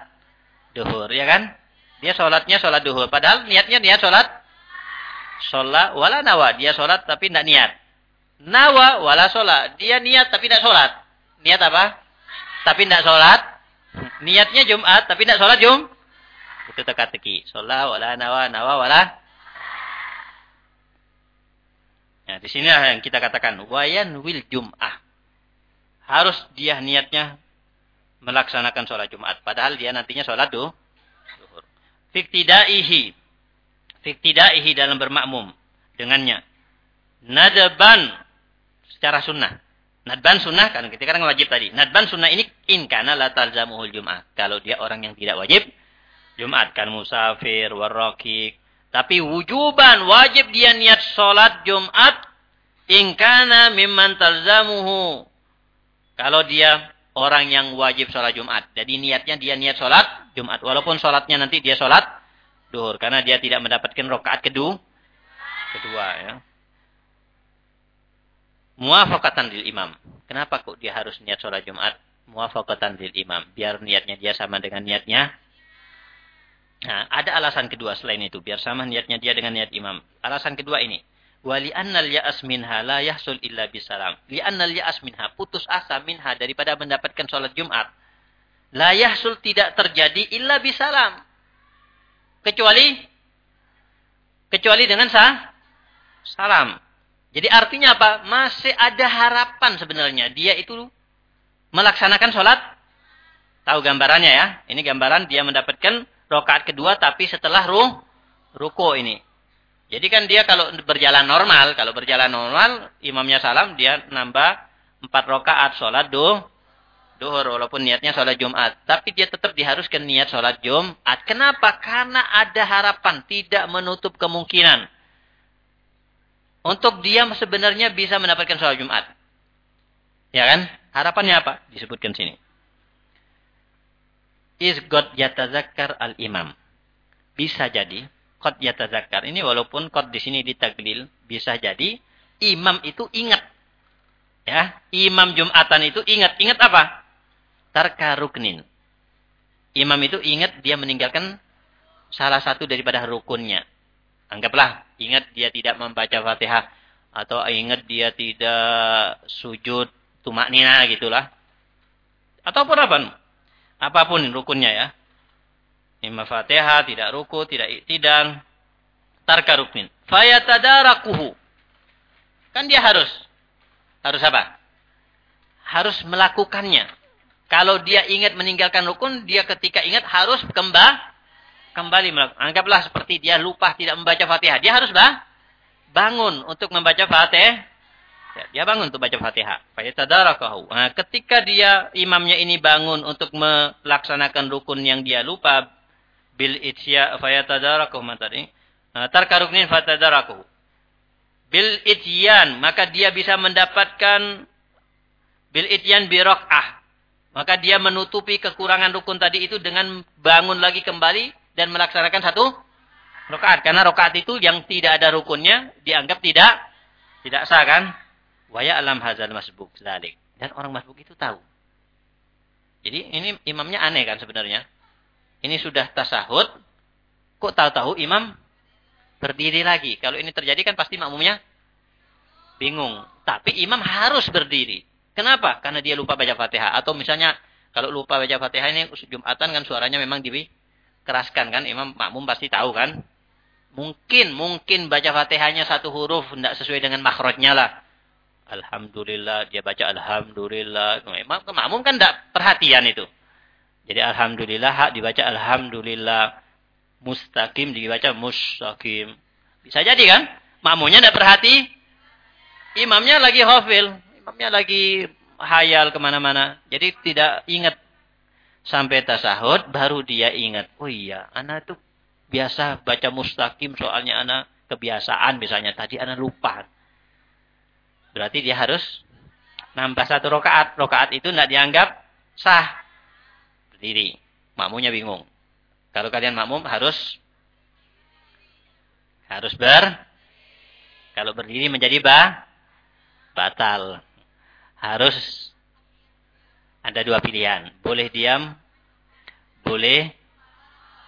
duhur. Ya kan? Dia sholatnya sholat duhur. Padahal niatnya niat sholat. Sholat wala nawa. Dia sholat tapi tidak niat. Nawa wala sholat. Dia niat tapi tidak sholat. Niat apa? Tapi tidak sholat. Niatnya Jumat tapi tidak sholat Jum. Itu teka-teki. Sholat wala nawa nawa wala. Nah, di yang kita katakan wayan wil jum'ah. Harus dia niatnya melaksanakan sholat Jumat. Padahal dia nantinya sholat duhur. Fiktidaihi. Fiktidaihi dalam bermakmum. Dengannya. Nadaban. Secara sunnah. Nadban sunnah kan kita kan wajib tadi. Nadban sunnah ini in kana la talzamuhul jum'ah. Kalau dia orang yang tidak wajib Jumat kan musafir, warrakik. Tapi wujuban wajib dia niat sholat Jumat ingkana mimman talzamuhu. Kalau dia orang yang wajib sholat Jumat. Jadi niatnya dia niat sholat Jumat. Walaupun sholatnya nanti dia sholat duhur. Karena dia tidak mendapatkan rokaat kedua. Kedua ya. Muafakatan lil imam. Kenapa kok dia harus niat sholat Jumat? Muafakatan lil imam. Biar niatnya dia sama dengan niatnya Nah, ada alasan kedua selain itu, biar sama niatnya dia dengan niat imam. Alasan kedua ini, wali annal ya'as minha la yahsul illa bisalam. Li annal ya'as minha, putus asa minha daripada mendapatkan sholat Jumat. La yahsul tidak terjadi illa bisalam. Kecuali kecuali dengan sah, salam. Jadi artinya apa? Masih ada harapan sebenarnya. Dia itu melaksanakan sholat. Tahu gambarannya ya. Ini gambaran dia mendapatkan rokaat kedua tapi setelah ruh ruko ini. Jadi kan dia kalau berjalan normal, kalau berjalan normal, imamnya salam, dia nambah empat rokaat sholat duh, duhur, walaupun niatnya sholat Jumat. Tapi dia tetap diharuskan niat sholat Jumat. Kenapa? Karena ada harapan, tidak menutup kemungkinan. Untuk dia sebenarnya bisa mendapatkan sholat Jumat. Ya kan? Harapannya apa? Disebutkan sini is God yatazakkar al-imam. Bisa jadi, qad yatazakkar. Ini walaupun qad di sini ditaglil, bisa jadi imam itu ingat. Ya, imam Jumatan itu ingat. Ingat apa? Tarka ruknin. Imam itu ingat dia meninggalkan salah satu daripada rukunnya. Anggaplah, ingat dia tidak membaca Fatihah atau ingat dia tidak sujud tumak nina gitulah. Ataupun apa? Apa pun rukunnya ya. Imam Fatihah, tidak ruku, tidak iktidal. Tarka rukmin. Fayatadarakuhu. Kan dia harus. Harus apa? Harus melakukannya. Kalau dia ingat meninggalkan rukun, dia ketika ingat harus kembali kembali melakukan. Anggaplah seperti dia lupa tidak membaca Fatihah. Dia harus bah, bangun untuk membaca Fatihah Ya, dia bangun untuk baca Fatihah. Fayatadarakahu. Nah, ketika dia imamnya ini bangun untuk melaksanakan rukun yang dia lupa bil itya fayatadarakahu tadi. Nah, tarka ruknin fatadarakuhu. Bil ityan, maka dia bisa mendapatkan bil ityan birokah. Maka dia menutupi kekurangan rukun tadi itu dengan bangun lagi kembali dan melaksanakan satu rokaat. Karena rokaat itu yang tidak ada rukunnya dianggap tidak tidak sah kan? Waya alam hazal masbuk zalik. Dan orang masbuk itu tahu. Jadi ini imamnya aneh kan sebenarnya. Ini sudah tasahud. Kok tahu-tahu imam berdiri lagi. Kalau ini terjadi kan pasti makmumnya bingung. Tapi imam harus berdiri. Kenapa? Karena dia lupa baca fatihah. Atau misalnya kalau lupa baca fatihah ini Jumatan kan suaranya memang dikeraskan kan. Imam makmum pasti tahu kan. Mungkin, mungkin baca fatihahnya satu huruf tidak sesuai dengan makhrajnya lah. Alhamdulillah, dia baca Alhamdulillah. Memang makmum kan tidak perhatian itu. Jadi Alhamdulillah, hak dibaca Alhamdulillah. Mustaqim dibaca mustaqim. Bisa jadi kan? Makmunya tidak perhati. Imamnya lagi hafil. Imamnya lagi hayal ke mana-mana. Jadi tidak ingat. Sampai tasahud baru dia ingat. Oh iya, anak itu biasa baca mustaqim soalnya anak kebiasaan misalnya. Tadi anak lupa. Berarti dia harus nambah satu rokaat. Rokaat itu tidak dianggap sah. Berdiri. Makmunya bingung. Kalau kalian makmum harus harus ber kalau berdiri menjadi ba batal. Harus ada dua pilihan. Boleh diam, boleh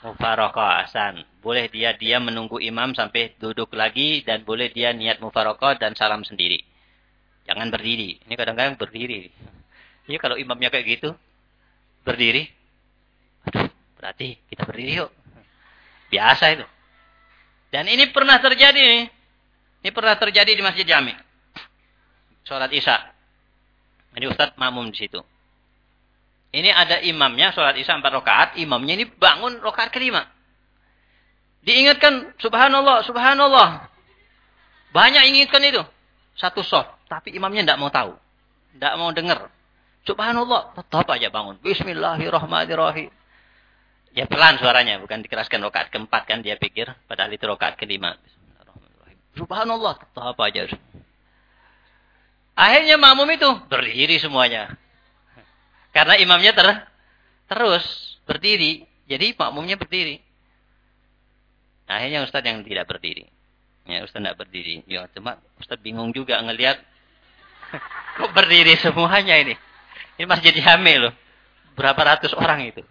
mufarokoh asan. Boleh dia diam menunggu imam sampai duduk lagi dan boleh dia niat mufarokoh dan salam sendiri. Jangan berdiri. Ini kadang-kadang berdiri. Ini kalau imamnya kayak gitu, berdiri. Aduh, berarti kita berdiri yuk. Biasa itu. Dan ini pernah terjadi. Ini pernah terjadi di Masjid Jami. Sholat Isya. Ini Ustadz makmum di situ. Ini ada imamnya, sholat Isya empat rakaat. Imamnya ini bangun rakaat kelima. Diingatkan, subhanallah, subhanallah. Banyak ingatkan itu. Satu soft. Tapi imamnya tidak mau tahu. Tidak mau dengar. Subhanallah. Tetap aja bangun. Bismillahirrahmanirrahim. Ya pelan suaranya, bukan dikeraskan rokaat keempat kan dia pikir. Padahal itu rokaat kelima. Subhanallah, tetap aja. Akhirnya makmum itu berdiri semuanya. Karena imamnya ter terus berdiri. Jadi makmumnya berdiri. Akhirnya Ustadz yang tidak berdiri. Ya Ustadz tidak berdiri. Ya cuma Ustadz bingung juga ngelihat kok berdiri semuanya ini. Ini masjid hamil loh. Berapa ratus orang itu.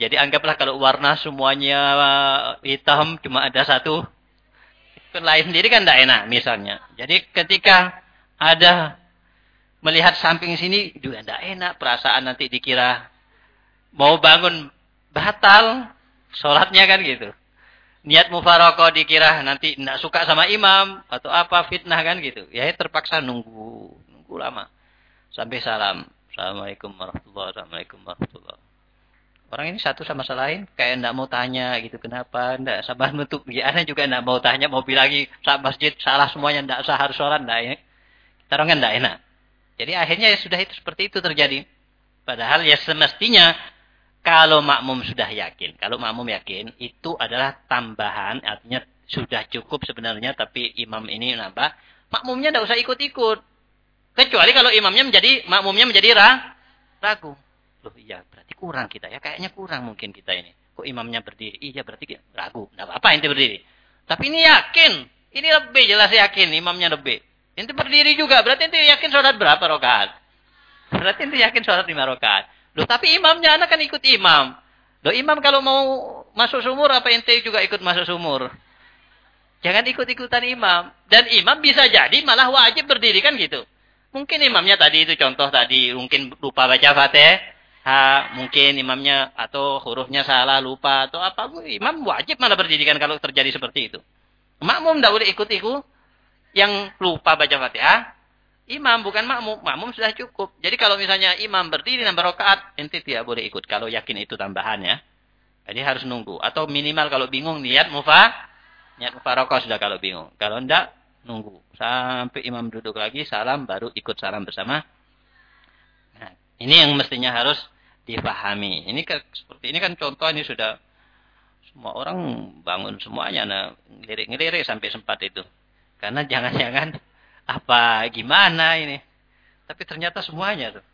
Jadi anggaplah kalau warna semuanya hitam cuma ada satu. Lain sendiri kan tidak enak misalnya. Jadi ketika ada melihat samping sini juga tidak enak. Perasaan nanti dikira mau bangun batal. Sholatnya kan gitu. Niat mufaroko dikira nanti tidak suka sama imam. Atau apa fitnah kan gitu. Ya terpaksa nunggu. Nunggu lama. Sampai salam. Assalamualaikum warahmatullahi wabarakatuh. Orang ini satu sama selain kayak ndak mau tanya gitu kenapa ndak sabar bentuk ya juga ndak mau tanya mau bilang lagi masjid salah semuanya ndak usah harus sholat ndak ya kita orang kan ndak enak jadi akhirnya ya sudah itu seperti itu terjadi padahal ya semestinya kalau makmum sudah yakin kalau makmum yakin itu adalah tambahan artinya sudah cukup sebenarnya tapi imam ini nambah makmumnya ndak usah ikut-ikut kecuali kalau imamnya menjadi makmumnya menjadi ragu Loh iya, berarti kurang kita ya. Kayaknya kurang mungkin kita ini. Kok imamnya berdiri? Iya, berarti ragu. Tidak apa-apa ente berdiri. Tapi ini yakin. Ini lebih jelas yakin imamnya lebih. Ente berdiri juga. Berarti ente yakin sholat berapa rokaat? Berarti ente yakin sholat lima rokaat. Loh, tapi imamnya anak kan ikut imam. Loh, imam kalau mau masuk sumur, apa ente juga ikut masuk sumur? Jangan ikut-ikutan imam. Dan imam bisa jadi malah wajib berdiri kan gitu. Mungkin imamnya tadi itu contoh tadi. Mungkin lupa baca fatih ha, mungkin imamnya atau hurufnya salah, lupa atau apa, imam wajib malah berdirikan kalau terjadi seperti itu. Makmum tidak boleh ikut-ikut yang lupa baca Fatihah. Imam bukan makmum, makmum sudah cukup. Jadi kalau misalnya imam berdiri nambah rakaat, ente tidak boleh ikut kalau yakin itu tambahan ya. Jadi harus nunggu atau minimal kalau bingung niat mufa, niat mufarokoh sudah kalau bingung. Kalau tidak nunggu sampai imam duduk lagi salam baru ikut salam bersama ini yang mestinya harus dipahami. Ini kan seperti ini kan contoh ini sudah semua orang bangun semuanya nah ngelirik-ngelirik sampai sempat itu. Karena jangan-jangan apa gimana ini. Tapi ternyata semuanya tuh.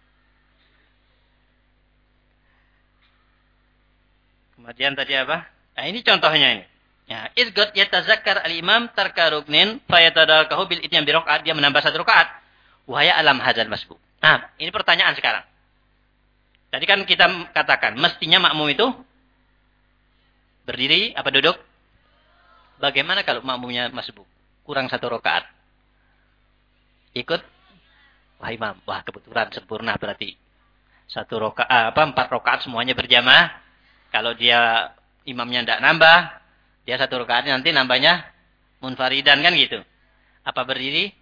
Kemudian tadi apa? Nah ini contohnya ini. Ya, idgat yatazakkar al-imam tarka ruknin fayatadakahu bil ityan bi dia menambah satu rakaat. Wahaya alam hadzal masbuk. Nah, ini pertanyaan sekarang. Tadi kan kita katakan, mestinya makmum itu berdiri apa duduk? Bagaimana kalau makmumnya masbuk? Kurang satu rakaat. Ikut? Wah imam, wah kebetulan sempurna berarti. Satu rokaat, apa empat rakaat semuanya berjamaah. Kalau dia imamnya tidak nambah, dia satu rakaat nanti nambahnya munfaridan kan gitu. Apa berdiri?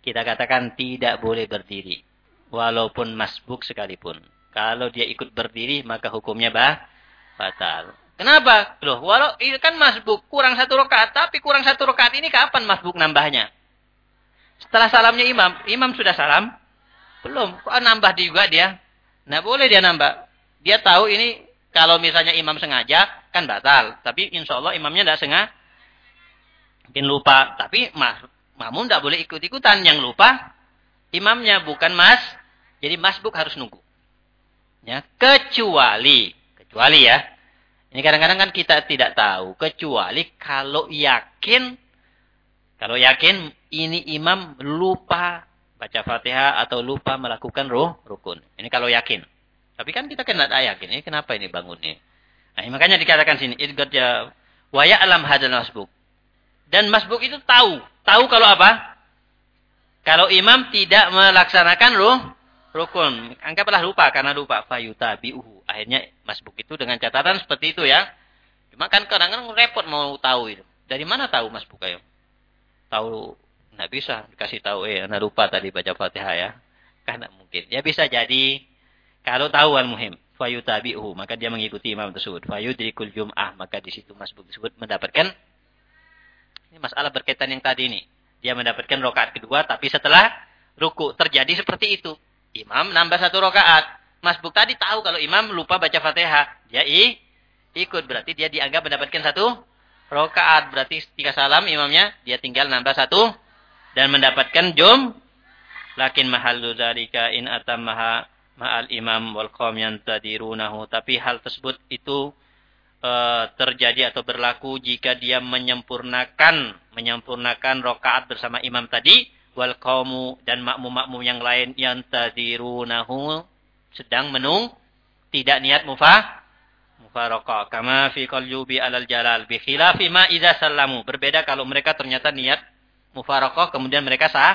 Kita katakan tidak boleh berdiri. Walaupun masbuk sekalipun. Kalau dia ikut berdiri, maka hukumnya bah, batal. Kenapa? Loh, walau ini kan masbuk kurang satu rakaat, tapi kurang satu rakaat ini kapan masbuk nambahnya? Setelah salamnya imam, imam sudah salam? Belum. Kok nambah juga dia? Nah, boleh dia nambah. Dia tahu ini kalau misalnya imam sengaja kan batal, tapi insya Allah imamnya tidak sengaja. Mungkin lupa, tapi mah, makmum tidak boleh ikut-ikutan. Yang lupa imamnya bukan mas. Jadi masbuk harus nunggu. Ya, kecuali kecuali ya ini kadang-kadang kan kita tidak tahu. Kecuali kalau yakin. Kalau yakin ini imam lupa baca fatihah atau lupa melakukan ruh, rukun. Ini kalau yakin. Tapi kan kita tidak yakin. Ini kenapa ini bangun ini? Nah, makanya dikatakan sini. Idgatnya waya alam hadal masbuk. Dan masbuk itu tahu. Tahu kalau apa? Kalau imam tidak melaksanakan ruh, rukun. Anggaplah lupa karena lupa. Fayuta biuhu. Akhirnya masbuk itu dengan catatan seperti itu ya. Cuma kan kadang-kadang repot mau tahu itu. Dari mana tahu masbuk ayo? Tahu nggak bisa dikasih tahu eh anda lupa tadi baca Fatihah ya. Karena mungkin. Ya bisa jadi kalau tahu al muhim biuhu maka dia mengikuti imam tersebut. Fayudrikul jum'ah maka di situ masbuk tersebut mendapatkan ini masalah berkaitan yang tadi ini. Dia mendapatkan rokaat kedua tapi setelah ruku terjadi seperti itu. Imam nambah satu rokaat. Masbuk tadi tahu kalau imam lupa baca fatihah. Dia i, ikut. Berarti dia dianggap mendapatkan satu rokaat. Berarti tiga salam imamnya. Dia tinggal nambah satu. Dan mendapatkan jum. Lakin mahallu dzalika in atammaha ma'al imam wal qawm yantadirunahu. Tapi hal tersebut itu uh, terjadi atau berlaku jika dia menyempurnakan menyempurnakan rokaat bersama imam tadi wal dan makmum-makmum yang lain yang tadirunahu sedang menung tidak niat mufah mufaraqah. Kama fi qaljubi alal jalal. Bi khilafi ma idza sallamu. Berbeda kalau mereka ternyata niat mufaraqah kemudian mereka sah.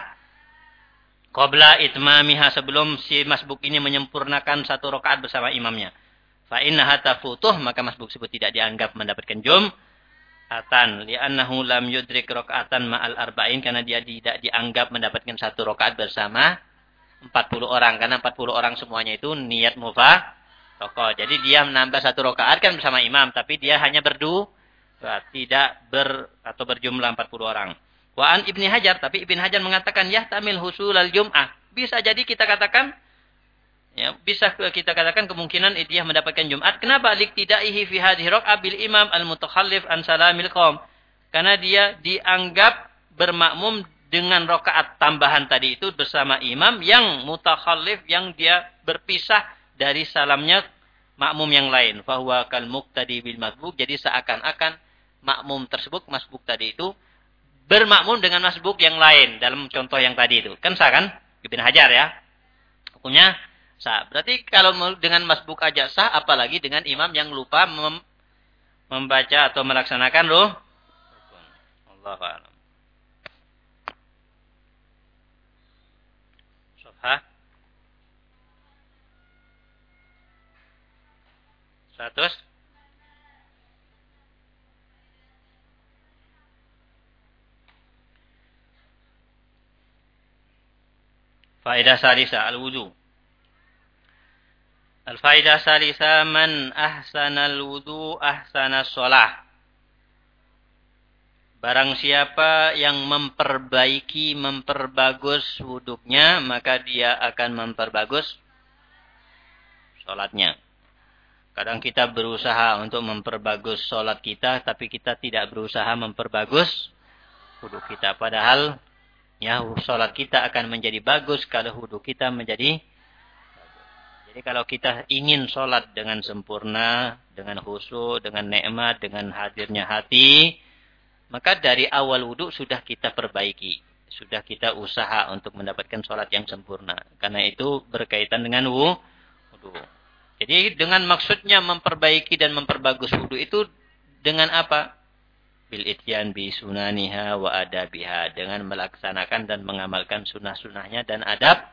Qabla itmamiha sebelum si masbuk ini menyempurnakan satu rakaat bersama imamnya. Fa innaha tafutuh maka masbuk tersebut tidak dianggap mendapatkan jum. Atan li'annahu lam yudrik rakaatan ma'al arba'in karena dia tidak dianggap mendapatkan satu rakaat bersama 40 orang karena 40 orang semuanya itu niat mufa rokok. Jadi dia menambah satu rakaat kan bersama imam tapi dia hanya berdua tidak ber atau berjumlah 40 orang. Wa an Ibni Hajar tapi Ibn Hajar mengatakan ya tamil husul al jum'ah. Bisa jadi kita katakan Ya, bisa kita katakan kemungkinan dia mendapatkan Jumat. Kenapa? Liktidaihi fi hadhihi rak'ah bil imam al-mutakhallif an salamil. Karena dia dianggap bermakmum dengan rakaat tambahan tadi itu bersama imam yang mutakhallif yang dia berpisah dari salamnya makmum yang lain. Fahuwa kal muqtadi bil masbuk. Jadi seakan-akan makmum tersebut masbuk tadi itu bermakmum dengan masbuk yang lain dalam contoh yang tadi itu. Kan sah kan? Ibn Hajar ya. Hukumnya sah. Berarti kalau dengan masbuk aja sah, apalagi dengan imam yang lupa mem membaca atau melaksanakan ruh. Allah Sofha. Status. Faedah salisa al-wudu. Al-faidah salisa man ahsanal wudu ahsanas sholah. Barang siapa yang memperbaiki, memperbagus wuduknya, maka dia akan memperbagus sholatnya. Kadang kita berusaha untuk memperbagus sholat kita, tapi kita tidak berusaha memperbagus wuduk kita. Padahal ya sholat kita akan menjadi bagus kalau wuduk kita menjadi jadi kalau kita ingin sholat dengan sempurna, dengan khusyuk, dengan nikmat, dengan hadirnya hati, maka dari awal wudhu sudah kita perbaiki. Sudah kita usaha untuk mendapatkan sholat yang sempurna. Karena itu berkaitan dengan wudhu. Jadi dengan maksudnya memperbaiki dan memperbagus wudhu itu dengan apa? Bil ityan bi sunaniha wa adabiha. Dengan melaksanakan dan mengamalkan sunnah-sunnahnya dan adab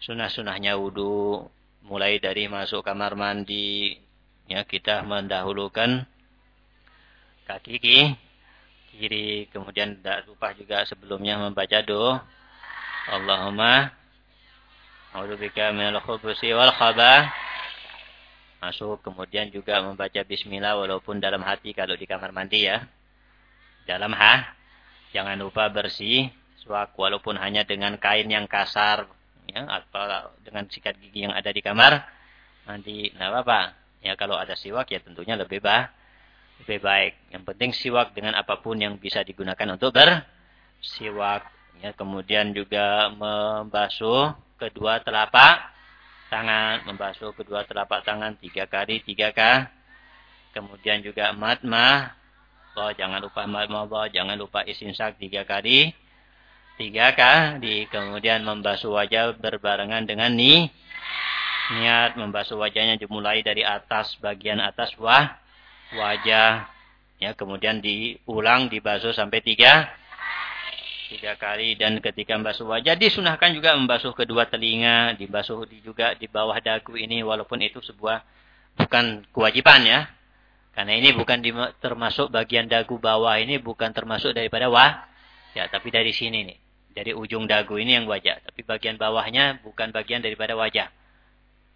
Sunnah-sunnahnya wudhu. Mulai dari masuk kamar mandi. Ya, kita mendahulukan kaki kiri. Kemudian tidak lupa juga sebelumnya membaca doa. Allahumma. A'udzubika minal khubusi wal khabah. masuk kemudian juga membaca bismillah walaupun dalam hati kalau di kamar mandi ya. Dalam ha jangan lupa bersih suak walaupun hanya dengan kain yang kasar ya atau dengan sikat gigi yang ada di kamar mandi enggak apa-apa. Ya kalau ada siwak ya tentunya lebih bah lebih baik. Yang penting siwak dengan apa pun yang bisa digunakan untuk bersiwak. Ya, kemudian juga membasuh kedua telapak tangan, membasuh kedua telapak tangan tiga kali, tiga kali. Kemudian juga matmah. Oh, jangan lupa matmah, oh, jangan lupa isinsak tiga kali. Tiga kali. Kemudian membasuh wajah berbarengan dengan ni. Niat membasuh wajahnya dimulai dari atas, bagian atas wah, wajah. Ya, kemudian diulang, dibasuh sampai tiga tiga kali dan ketika membasuh wajah disunahkan juga membasuh kedua telinga, dibasuh juga di bawah dagu ini walaupun itu sebuah bukan kewajiban ya. Karena ini bukan di, termasuk bagian dagu bawah ini bukan termasuk daripada wah ya, tapi dari sini nih. Dari ujung dagu ini yang wajah, tapi bagian bawahnya bukan bagian daripada wajah.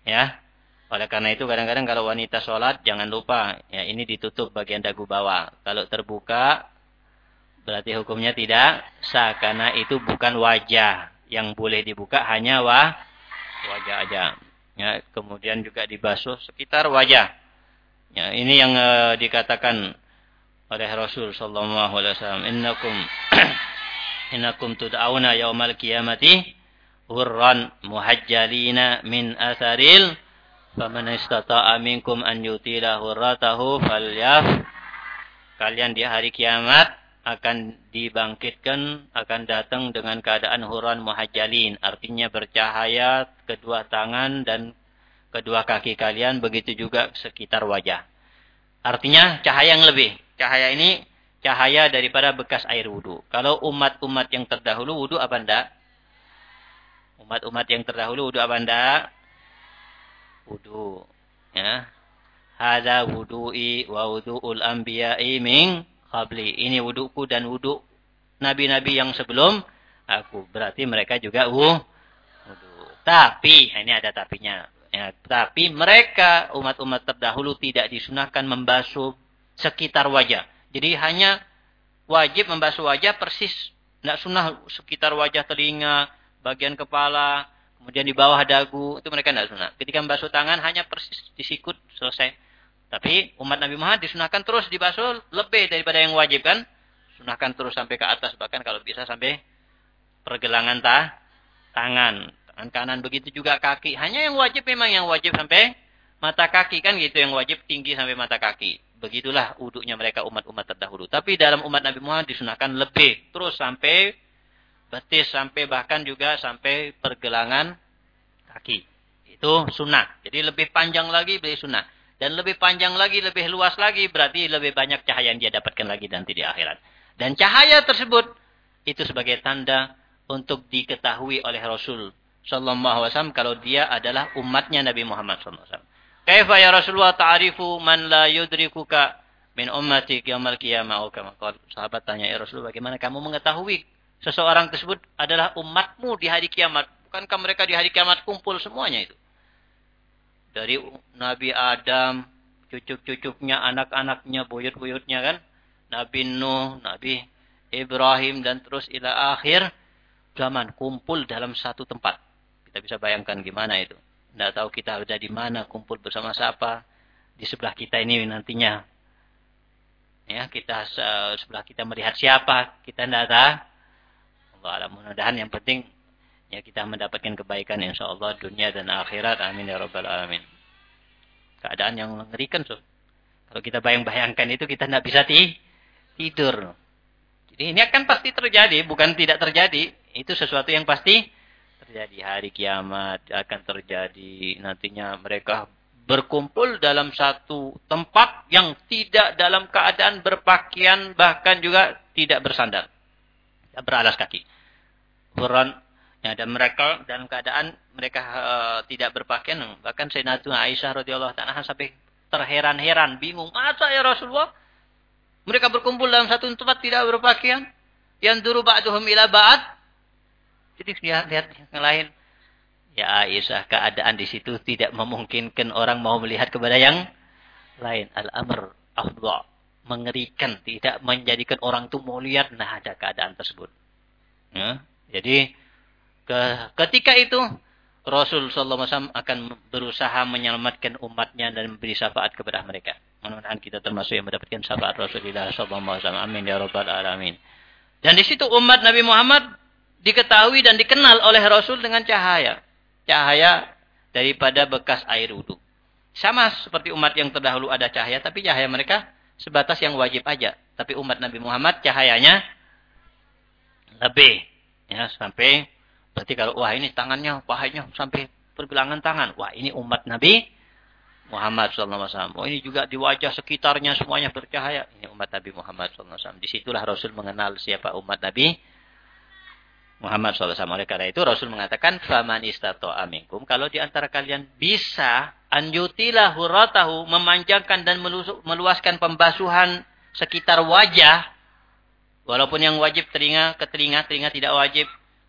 Ya. Oleh karena itu kadang-kadang kalau wanita sholat jangan lupa ya ini ditutup bagian dagu bawah. Kalau terbuka Berarti hukumnya tidak sah karena itu bukan wajah yang boleh dibuka hanya wah wajah aja. Ya, kemudian juga dibasuh sekitar wajah. Ya, ini yang uh, dikatakan oleh Rasul sallallahu alaihi wasallam, "Innakum innakum tud'auna yaumal qiyamati hurran muhajjalina min atharil faman istata'a minkum an yutila hurratahu falyaf." Kalian di hari kiamat akan dibangkitkan, akan datang dengan keadaan huran muhajjalin. Artinya bercahaya kedua tangan dan kedua kaki kalian, begitu juga sekitar wajah. Artinya cahaya yang lebih. Cahaya ini cahaya daripada bekas air wudhu. Kalau umat-umat yang terdahulu wudhu apa enggak? Umat-umat yang terdahulu wudhu apa enggak? Wudhu. Ya. Hada wudhu'i wa wudhu'ul anbiya'i min qabli. Ini wudukku dan wuduk nabi-nabi yang sebelum aku. Berarti mereka juga wudu. Tapi, ini ada tapinya. Ya, tapi mereka umat-umat terdahulu tidak disunahkan membasuh sekitar wajah. Jadi hanya wajib membasuh wajah persis. Tidak sunnah sekitar wajah telinga, bagian kepala, kemudian di bawah dagu. Itu mereka tidak sunnah. Ketika membasuh tangan hanya persis disikut selesai. Tapi umat Nabi Muhammad disunahkan terus dibasuh lebih daripada yang wajib kan. Sunahkan terus sampai ke atas. Bahkan kalau bisa sampai pergelangan ta, tangan. Tangan kanan begitu juga kaki. Hanya yang wajib memang yang wajib sampai mata kaki kan gitu. Yang wajib tinggi sampai mata kaki. Begitulah uduknya mereka umat-umat terdahulu. Tapi dalam umat Nabi Muhammad disunahkan lebih. Terus sampai betis. Sampai bahkan juga sampai pergelangan kaki. Itu sunnah. Jadi lebih panjang lagi beli sunnah. Dan lebih panjang lagi, lebih luas lagi, berarti lebih banyak cahaya yang dia dapatkan lagi nanti di akhirat. Dan cahaya tersebut, itu sebagai tanda untuk diketahui oleh Rasul Sallallahu Alaihi Wasallam kalau dia adalah umatnya Nabi Muhammad Sallallahu Alaihi Wasallam. Kaifa ya Rasulullah ta'arifu man la yudrikuka min ummatik yaumal qiyamah. Oh, sahabat tanya, ya Rasulullah bagaimana kamu mengetahui seseorang tersebut adalah umatmu di hari kiamat? Bukankah mereka di hari kiamat kumpul semuanya itu? dari Nabi Adam, cucuk-cucuknya, anak-anaknya, buyut-buyutnya kan. Nabi Nuh, Nabi Ibrahim dan terus ila akhir zaman kumpul dalam satu tempat. Kita bisa bayangkan gimana itu. Tidak tahu kita ada di mana, kumpul bersama siapa. Di sebelah kita ini nantinya. Ya, kita sebelah kita melihat siapa, kita tidak tahu. Allah mudah-mudahan yang penting ya kita mendapatkan kebaikan insya Allah dunia dan akhirat. Amin ya rabbal alamin. Keadaan yang mengerikan so. kalau kita bayang-bayangkan itu kita tidak bisa tidur. Jadi ini akan pasti terjadi bukan tidak terjadi. Itu sesuatu yang pasti terjadi. Hari kiamat akan terjadi. Nantinya mereka berkumpul dalam satu tempat yang tidak dalam keadaan berpakaian bahkan juga tidak bersandar beralas kaki Quran Ya, dan mereka dalam keadaan mereka uh, tidak berpakaian. Bahkan Sayyidatuna Aisyah radhiyallahu taala sampai terheran-heran, bingung, masa ya Rasulullah mereka berkumpul dalam satu tempat tidak berpakaian? Yang dulu ba'duhum ila ba'd. Jadi lihat, lihat yang lain. Ya Aisyah, keadaan di situ tidak memungkinkan orang mau melihat kepada yang lain. Al-amr afdha. Mengerikan, tidak menjadikan orang itu mau. Nah, ada keadaan tersebut. Ya. Jadi, ke, ketika itu, Rasul SAW akan berusaha menyelamatkan umatnya dan memberi syafaat kepada mereka. Mudah-mudahan kita termasuk yang mendapatkan syafaat Rasulullah SAW. Amin ya Rabbal Alamin. Dan di situ umat Nabi Muhammad diketahui dan dikenal oleh Rasul dengan cahaya cahaya daripada bekas air wudhu. Sama seperti umat yang terdahulu ada cahaya, tapi cahaya mereka sebatas yang wajib aja. Tapi umat Nabi Muhammad cahayanya lebih. Ya, sampai berarti kalau wah ini tangannya, pahanya sampai pergelangan tangan. Wah ini umat Nabi Muhammad SAW. Oh ini juga di wajah sekitarnya semuanya bercahaya. Ini umat Nabi Muhammad SAW. Di situlah Rasul mengenal siapa umat Nabi Muhammad SAW. Oleh karena itu Rasul mengatakan, Faman istato aminkum. Kalau di antara kalian bisa anjutilah huratahu, memanjangkan dan meluaskan pembasuhan sekitar wajah, walaupun yang wajib telinga ke telinga, telinga tidak wajib,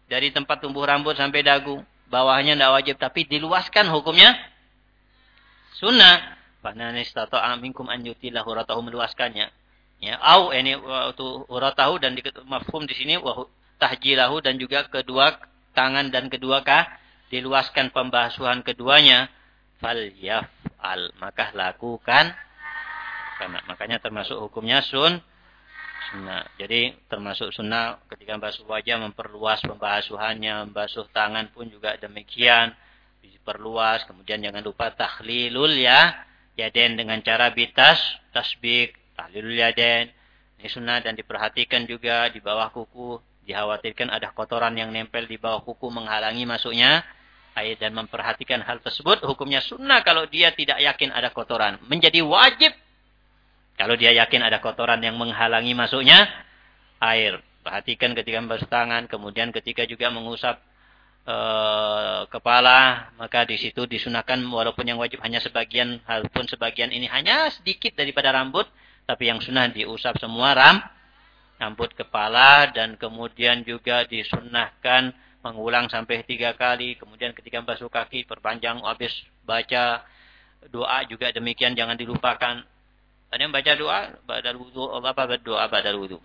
dari tempat tumbuh rambut sampai dagu, bawahnya tidak wajib, tapi diluaskan hukumnya sunnah. Faman istato aminkum anjutilah huratahu meluaskannya. Ya, au ini waktu huratahu dan di, mafhum di sini tahjilahu dan juga kedua tangan dan kedua kah diluaskan pembasuhan keduanya. Fal yaf'al maka lakukan. Karena makanya termasuk hukumnya sun sunnah. Jadi termasuk sunnah ketika basuh wajah memperluas pembasuhannya membasuh tangan pun juga demikian. Diperluas. Kemudian jangan lupa tahlilul ya yaden dengan cara bitas tasbik tahlilul yaden. Ini sunnah dan diperhatikan juga di bawah kuku dikhawatirkan ada kotoran yang nempel di bawah kuku menghalangi masuknya air dan memperhatikan hal tersebut. Hukumnya sunnah kalau dia tidak yakin ada kotoran. Menjadi wajib kalau dia yakin ada kotoran yang menghalangi masuknya air. Perhatikan ketika membasuh tangan kemudian ketika juga mengusap e, kepala maka di situ disunahkan walaupun yang wajib hanya sebagian walaupun sebagian ini hanya sedikit daripada rambut tapi yang sunnah diusap semua ram rambut kepala dan kemudian juga disunnahkan mengulang sampai tiga kali. Kemudian ketika basuh kaki perpanjang habis baca doa juga demikian jangan dilupakan. Ada yang baca doa pada Allah apa berdoa pada wudu?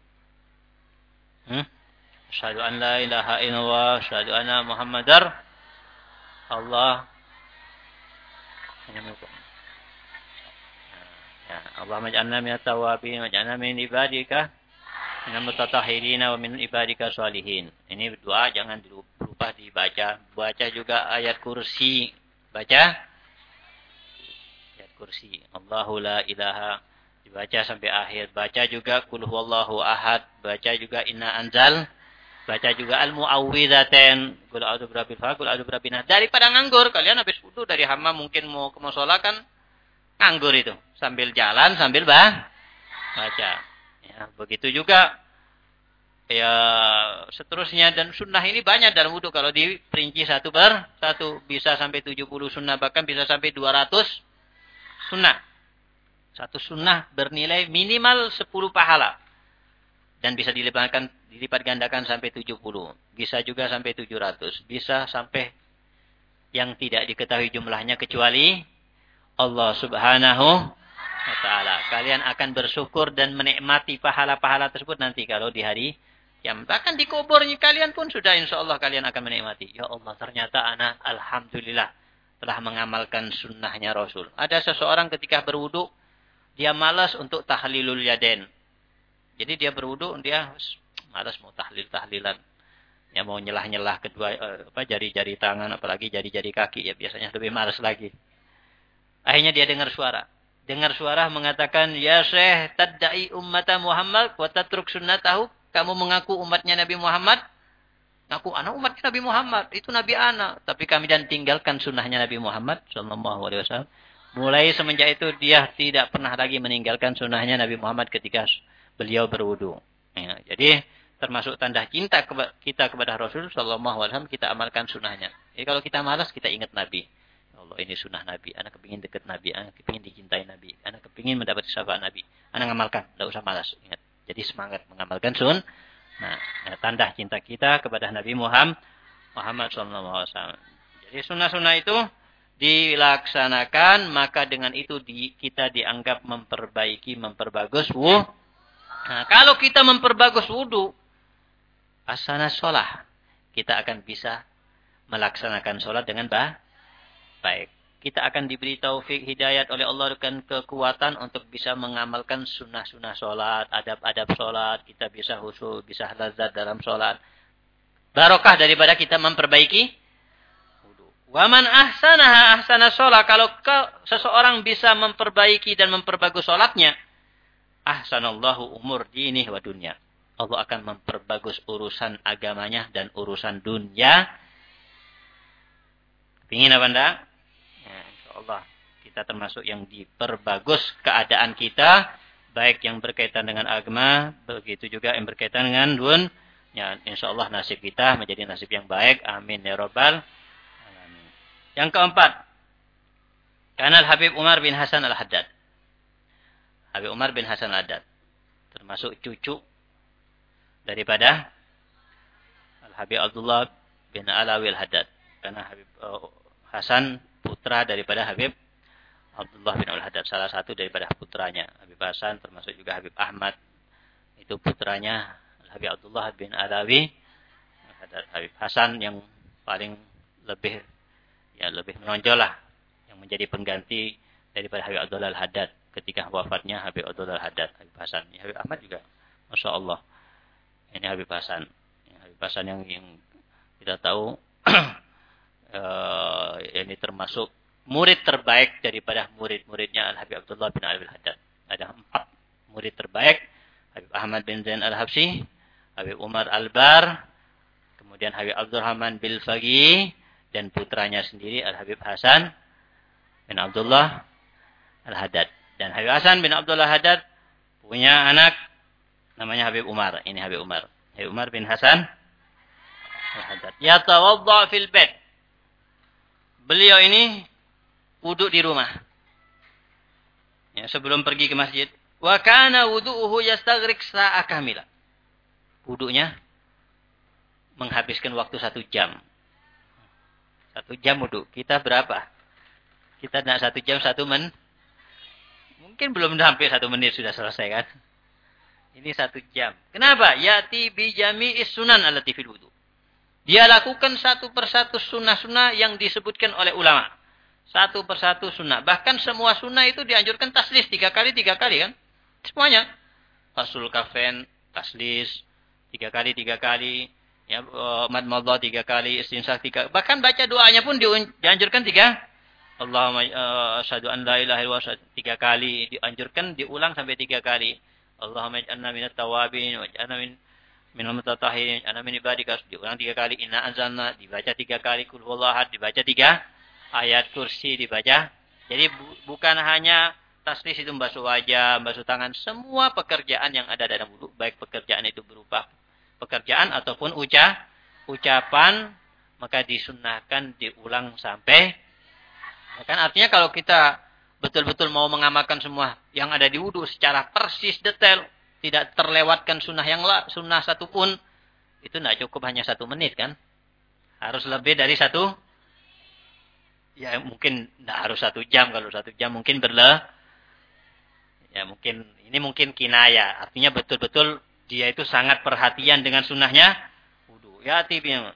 Hmm? Asyhadu an la ilaha illallah, asyhadu anna Muhammadar Allah. Ya, Allah maj'alna min at-tawwabin, maj'alna min ibadika mutatahhirina wa min ibadika salihin. Ini doa jangan lupa dibaca. Baca juga ayat kursi. Baca ayat kursi. Allahu la ilaha dibaca sampai akhir. Baca juga kul huwallahu ahad. Baca juga inna anzal. Baca juga al-mu'awwidhatain. Kul a'udzu birabbil falaq, kul a'udzu birabbin. Daripada nganggur, kalian habis wudu dari hama mungkin mau ke kan nganggur itu. Sambil jalan, sambil bah, baca. Ya, begitu juga ya seterusnya dan sunnah ini banyak dalam wudhu kalau diperinci satu per satu bisa sampai 70 sunnah bahkan bisa sampai 200 sunnah. Satu sunnah bernilai minimal 10 pahala. Dan bisa dilipatkan dilipat gandakan sampai 70. Bisa juga sampai 700. Bisa sampai yang tidak diketahui jumlahnya kecuali Allah Subhanahu wa taala. Kalian akan bersyukur dan menikmati pahala-pahala tersebut nanti kalau di hari yang bahkan di kuburnya kalian pun sudah insya Allah kalian akan menikmati. Ya Allah ternyata anak Alhamdulillah telah mengamalkan sunnahnya Rasul. Ada seseorang ketika berwudu dia malas untuk tahlilul yaden. Jadi dia berwudu dia malas mau tahlil tahlilan. Ya mau nyelah-nyelah kedua eh, apa jari-jari tangan apalagi jari-jari kaki ya biasanya lebih malas lagi. Akhirnya dia dengar suara dengar suara mengatakan, Ya Syekh, tadda'i ummata Muhammad, wa tatruk sunnatahu. Kamu mengaku umatnya Nabi Muhammad. Ngaku anak umatnya Nabi Muhammad. Itu Nabi anak. Tapi kami dan tinggalkan sunnahnya Nabi Muhammad. Sallallahu alaihi wasallam. Mulai semenjak itu dia tidak pernah lagi meninggalkan sunnahnya Nabi Muhammad ketika beliau berwudu. Ya, jadi termasuk tanda cinta kita kepada Rasul Sallallahu Alaihi Wasallam kita amalkan sunnahnya. Jadi kalau kita malas kita ingat Nabi. Allah ini sunnah Nabi. Anak kepingin dekat Nabi. Anak kepingin dicintai Nabi. Anak kepingin mendapat syafaat Nabi. Anak ngamalkan. Tidak usah malas. Ingat. Jadi semangat mengamalkan sun. Nah, tanda cinta kita kepada Nabi Muhammad Muhammad SAW. Jadi sunnah-sunnah itu dilaksanakan, maka dengan itu di, kita dianggap memperbaiki, memperbagus wuh. Nah, kalau kita memperbagus wudhu, asana sholat, kita akan bisa melaksanakan sholat dengan baik. Kita akan diberi taufik hidayat oleh Allah dengan kekuatan untuk bisa mengamalkan sunnah-sunnah sholat, adab-adab sholat. Kita bisa husu, bisa lazat dalam sholat. Barokah daripada kita memperbaiki Waman ahsanaha ahsana sholat. Kalau seseorang bisa memperbaiki dan memperbagus sholatnya. Ahsanallahu umur dinih wa dunya. Allah akan memperbagus urusan agamanya dan urusan dunia. Ingin apa anda? Allah kita termasuk yang diperbagus keadaan kita. Baik yang berkaitan dengan agama. Begitu juga yang berkaitan dengan dun. Ya, insya Allah nasib kita menjadi nasib yang baik. Amin ya robbal yang keempat, Kanal Habib Umar bin Hasan Al-Haddad. Habib Umar bin Hasan Al-Haddad. Termasuk cucu daripada Al-Habib Abdullah bin Alawi Al-Haddad. Karena Habib uh, Hasan putra daripada Habib Abdullah bin Al-Haddad. Salah satu daripada putranya. Habib Hasan termasuk juga Habib Ahmad. Itu putranya Habib Abdullah bin Alawi. Habib Hasan yang paling lebih ya lebih menonjol lah yang menjadi pengganti daripada Habib Abdullah Al-Haddad ketika wafatnya Habib Abdullah Al-Haddad Habib Hasan ya, Habib Ahmad juga Masya Allah ini Habib Hasan ya, Habib Hasan yang, yang kita tahu uh, ini termasuk murid terbaik daripada murid-muridnya Al-Habib Abdullah bin Al-Haddad ada empat murid terbaik Habib Ahmad bin Zain Al-Habsi Habib Umar Al-Bar kemudian Habib Abdurrahman Bil Fagi dan putranya sendiri Al-Habib Hasan bin Abdullah Al-Haddad. Dan Habib Hasan bin Abdullah Haddad punya anak namanya Habib Umar. Ini Habib Umar. Habib Umar bin Hasan Al-Haddad. Yatawadda fil bed. Beliau ini wudhu di rumah. Ya, sebelum pergi ke masjid. Wa kana wudu'uhu yastaghriq sa'a kamila. Wudhunya menghabiskan waktu satu jam. Satu jam wudhu. Kita berapa? Kita nak satu jam satu men. Mungkin belum hampir satu menit sudah selesai kan? Ini satu jam. Kenapa? Yati bijami sunan ala fil wudhu. Dia lakukan satu persatu sunnah-sunnah yang disebutkan oleh ulama. Satu persatu sunnah. Bahkan semua sunnah itu dianjurkan taslis. Tiga kali, tiga kali kan? Semuanya. Fasul kafen, taslis. Tiga kali, tiga kali ya uh, madmadah tiga kali istinsah tiga bahkan baca doanya pun dianjurkan tiga Allahumma uh, asyhadu an la ilaha illallah tiga kali dianjurkan diulang sampai tiga kali Allahumma ij'alna minat tawabin waj'alna min min al-mutatahirin ana min ibadika diulang tiga kali. Inna anzalna dibaca tiga kali. Kul huwallahu dibaca tiga ayat kursi dibaca. Jadi bu, bukan hanya taslis itu membasuh wajah membasuh tangan. Semua pekerjaan yang ada dalam wudhu baik pekerjaan itu berupa pekerjaan ataupun ucap ucapan maka disunahkan diulang sampai kan artinya kalau kita betul-betul mau mengamalkan semua yang ada di wudhu secara persis detail tidak terlewatkan sunnah yang lah sunnah satu pun itu tidak cukup hanya satu menit kan harus lebih dari satu ya mungkin tidak harus satu jam kalau satu jam mungkin berle ya mungkin ini mungkin kinaya artinya betul-betul dia itu sangat perhatian dengan sunnahnya wudu. Ya tibnya.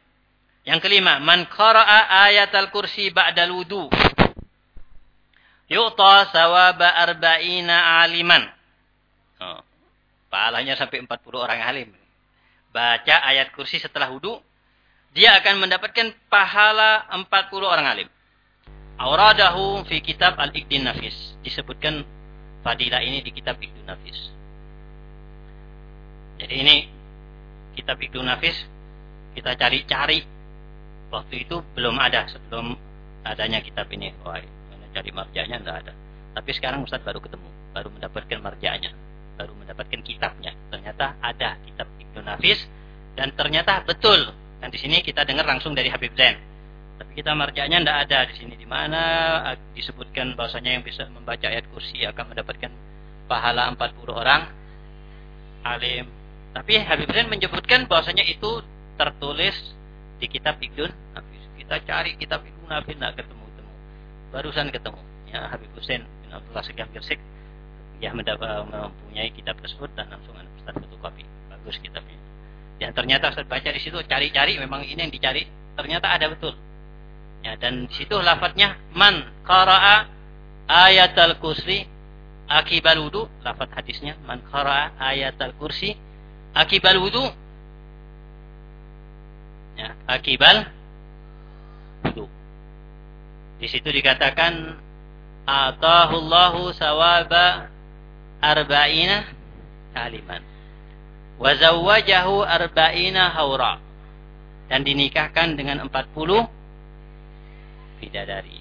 Yang kelima, man qara'a ayatal kursi ba'dal wudu. Yu'ta sawaba arba'ina aliman. Oh, pahalanya sampai 40 orang alim. Baca ayat kursi setelah wudu, dia akan mendapatkan pahala 40 orang alim. Auradahu fi kitab Al-Iqdin Nafis. Disebutkan fadilah ini di kitab Iqdin Nafis. Jadi ini kitab Ibnu Nafis kita cari-cari. Waktu itu belum ada sebelum adanya kitab ini. Wah, cari marjanya enggak ada. Tapi sekarang Ustaz baru ketemu, baru mendapatkan marjanya, baru mendapatkan kitabnya. Ternyata ada kitab Ibnu Nafis dan ternyata betul. Dan di sini kita dengar langsung dari Habib Zain. Tapi kita marjanya tidak ada di sini. Di mana disebutkan bahwasanya yang bisa membaca ayat kursi akan mendapatkan pahala 40 orang alim tapi Habib Zain menyebutkan bahwasanya itu tertulis di kitab Ibn Nafis. Kita cari kitab Ibnu Nafi tidak ketemu-temu. Barusan ketemu. Ya, Habib Hussein bin Abdullah Segam Gersik ya mendapat mempunyai kitab tersebut dan langsung anak Ustaz fotokopi. Bagus kitabnya. Dan ternyata saya baca di situ cari-cari memang ini yang dicari ternyata ada betul. Ya, dan di situ lafadznya man qara'a ayat al-kursi akibal wudu lafadz hadisnya man qara'a ayat al-kursi akibal wudu ya, akibal wudu. Di situ dikatakan atahullahu sawaba arba'ina kaliman. Wa zawwajahu arba'ina haura. Dan dinikahkan dengan 40 bidadari.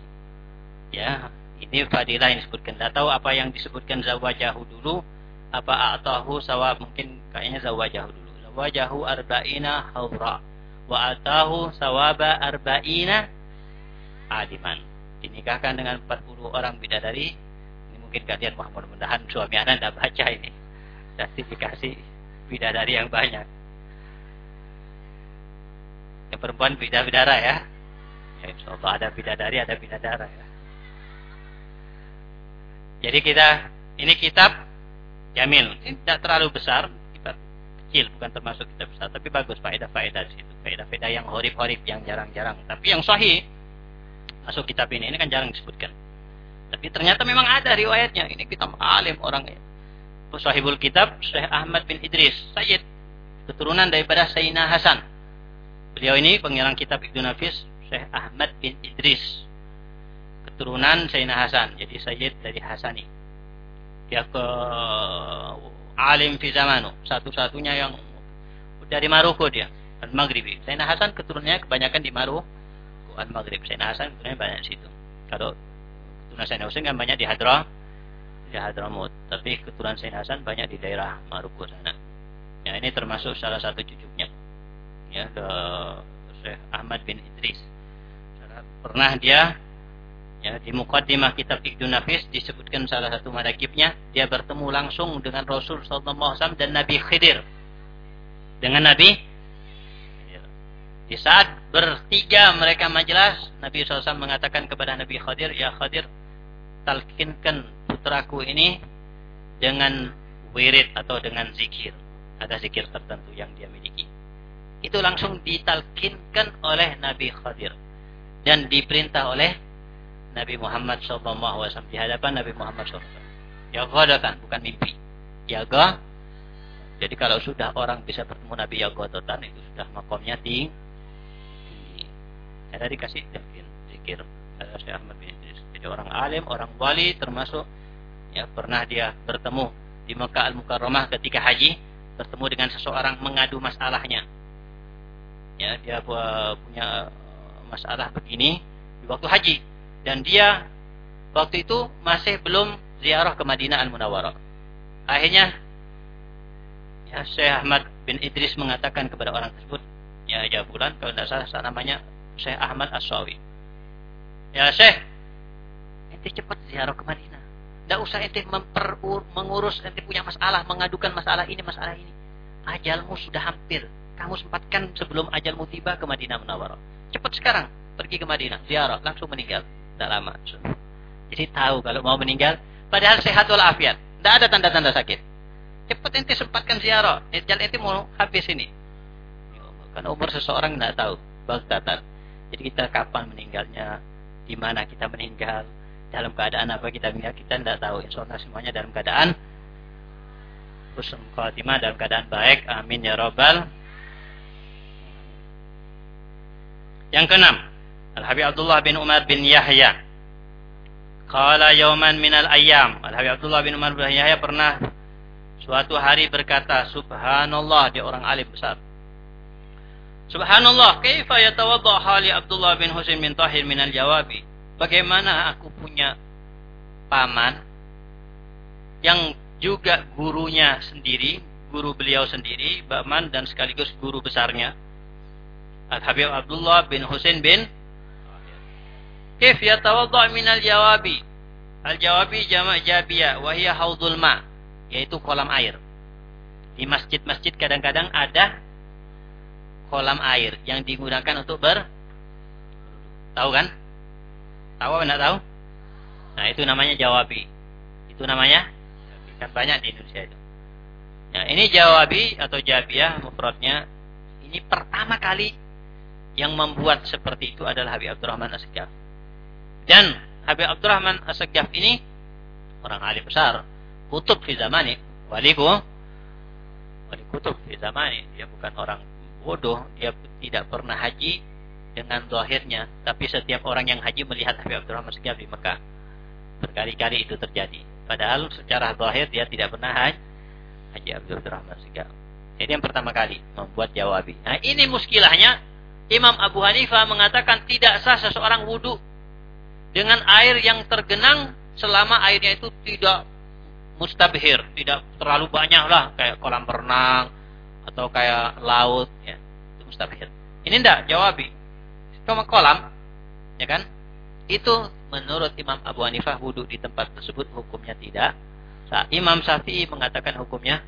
Ya, ini fadilah yang disebutkan. Tidak tahu apa yang disebutkan zawajahu dulu, apa atahu sawab mungkin kayaknya zawajahu dulu. Zawajahu arba'ina haura wa atahu sawaba arba'ina adiman. Dinikahkan dengan 40 orang bidadari. Mungkin kalian wah mudah-mudahan suami anda tidak baca ini. Jadi dikasih bidadari yang banyak. Yang perempuan bidadara ya. Ya insya ada bidadari, ada bidadara ya. Jadi kita, ini kitab Jamil. Ini tidak terlalu besar, kecil, bukan termasuk kitab besar, tapi bagus faedah-faedah di situ. Faedah-faedah yang horib-horib, yang jarang-jarang. Tapi yang sahih, masuk kitab ini, ini kan jarang disebutkan. Tapi ternyata memang ada riwayatnya. Ini kita alim orangnya. Sahibul kitab, Syekh Ahmad bin Idris, Sayyid, keturunan daripada Sayyidina Hasan. Beliau ini pengilang kitab Ibnu Nafis, Syekh Ahmad bin Idris. Keturunan Sayyidina Hasan, jadi Sayyid dari Hasani. Dia ke alim fi zamanu, satu-satunya yang dari Maroko dia, Al-Maghribi. Sayyidina Hasan keturunannya kebanyakan di Maroko, Al-Maghrib. Sayyidina Hasan keturunannya banyak di situ. Kalau keturunan Sayyidina Husain kan banyak di Hadrah, di Hadramut. Tapi keturunan Sayyidina Hasan banyak di daerah Maroko sana. Ya, ini termasuk salah satu cucunya. Ya, ke Syekh Ahmad bin Idris. Pernah dia ya di mukaddimah kitab Iqdun Nafis disebutkan salah satu madakibnya dia bertemu langsung dengan Rasul sallallahu alaihi wasallam dan Nabi Khidir dengan Nabi di saat bertiga mereka majelis Nabi SAW mengatakan kepada Nabi Khadir ya Khadir talkinkan putraku ini dengan wirid atau dengan zikir ada zikir tertentu yang dia miliki itu langsung ditalkinkan oleh Nabi Khadir dan diperintah oleh Nabi Muhammad SAW di hadapan Nabi Muhammad SAW. Ya ghadatan, bukan mimpi. Ya ga. Jadi kalau sudah orang bisa bertemu Nabi ya ghadatan itu sudah makomnya tinggi. Ada dikasih zikir, zikir ada Syekh Ahmad bin Jadi orang alim, orang wali termasuk ya pernah dia bertemu di Mekah Al-Mukarramah ketika haji bertemu dengan seseorang mengadu masalahnya. Ya, dia punya masalah begini di waktu haji dan dia waktu itu masih belum ziarah ke Madinah Al-Munawwarah. Akhirnya ya Syekh Ahmad bin Idris mengatakan kepada orang tersebut, ya ya bulan kalau tidak salah, namanya Syekh Ahmad As-Sawi. Ya Syekh, ente cepat ziarah ke Madinah. Tidak usah ente memper, mengurus ente punya masalah, mengadukan masalah ini, masalah ini. Ajalmu sudah hampir. Kamu sempatkan sebelum ajalmu tiba ke Madinah Munawwarah. Cepat sekarang pergi ke Madinah, ziarah, langsung meninggal. Tidak lama. Jadi tahu kalau mau meninggal. Padahal sehat walafiat. Tidak ada tanda-tanda sakit. Cepat ente sempatkan ziarah. Ejal ente mau habis ini. Karena umur seseorang tidak tahu. Bagtatan. Jadi kita kapan meninggalnya. Di mana kita meninggal. Dalam keadaan apa kita meninggal. Kita tidak tahu. Insya Allah semuanya dalam keadaan. Husnul khatimah dalam keadaan baik. Amin ya robbal. Yang keenam. Al-Habib Abdullah bin Umar bin Yahya. Qala yawman minal ayyam. Al-Habib Abdullah bin Umar bin Yahya pernah suatu hari berkata, Subhanallah, dia orang alim besar. Subhanallah, kaifa yatawadda hali Abdullah bin Husain bin Tahir minal jawabi. Bagaimana aku punya paman yang juga gurunya sendiri, guru beliau sendiri, paman dan sekaligus guru besarnya. Al-Habib Abdullah bin Husain bin Kif yatawadda minal jawabi? Al jawabi jama' jabiyah wa haudul ma, yaitu kolam air. Di masjid-masjid kadang-kadang ada kolam air yang digunakan untuk ber Tahu kan? Tahu apa enggak tahu? Nah, itu namanya jawabi. Itu namanya kan banyak di Indonesia itu. Nah, ini jawabi atau jabiah mufradnya ini pertama kali yang membuat seperti itu adalah Habib Abdurrahman Asgaf. Dan Habib Abdurrahman Asgaf ini orang alim besar, kutub di zamani, waliku, wali kutub di zamani. Dia bukan orang bodoh, dia tidak pernah haji dengan zahirnya, tapi setiap orang yang haji melihat Habib Abdurrahman Asgaf di Mekah. Berkali-kali itu terjadi. Padahal secara zahir dia tidak pernah haji, haji Abdurrahman Asgaf. Jadi yang pertama kali membuat jawabi. Nah ini muskilahnya Imam Abu Hanifah mengatakan tidak sah seseorang wudhu dengan air yang tergenang selama airnya itu tidak mustabhir, tidak terlalu banyak lah kayak kolam renang atau kayak laut ya, itu mustabhir. Ini ndak jawabi. Cuma kolam, ya kan? Itu menurut Imam Abu Hanifah wudhu di tempat tersebut hukumnya tidak. Imam Syafi'i mengatakan hukumnya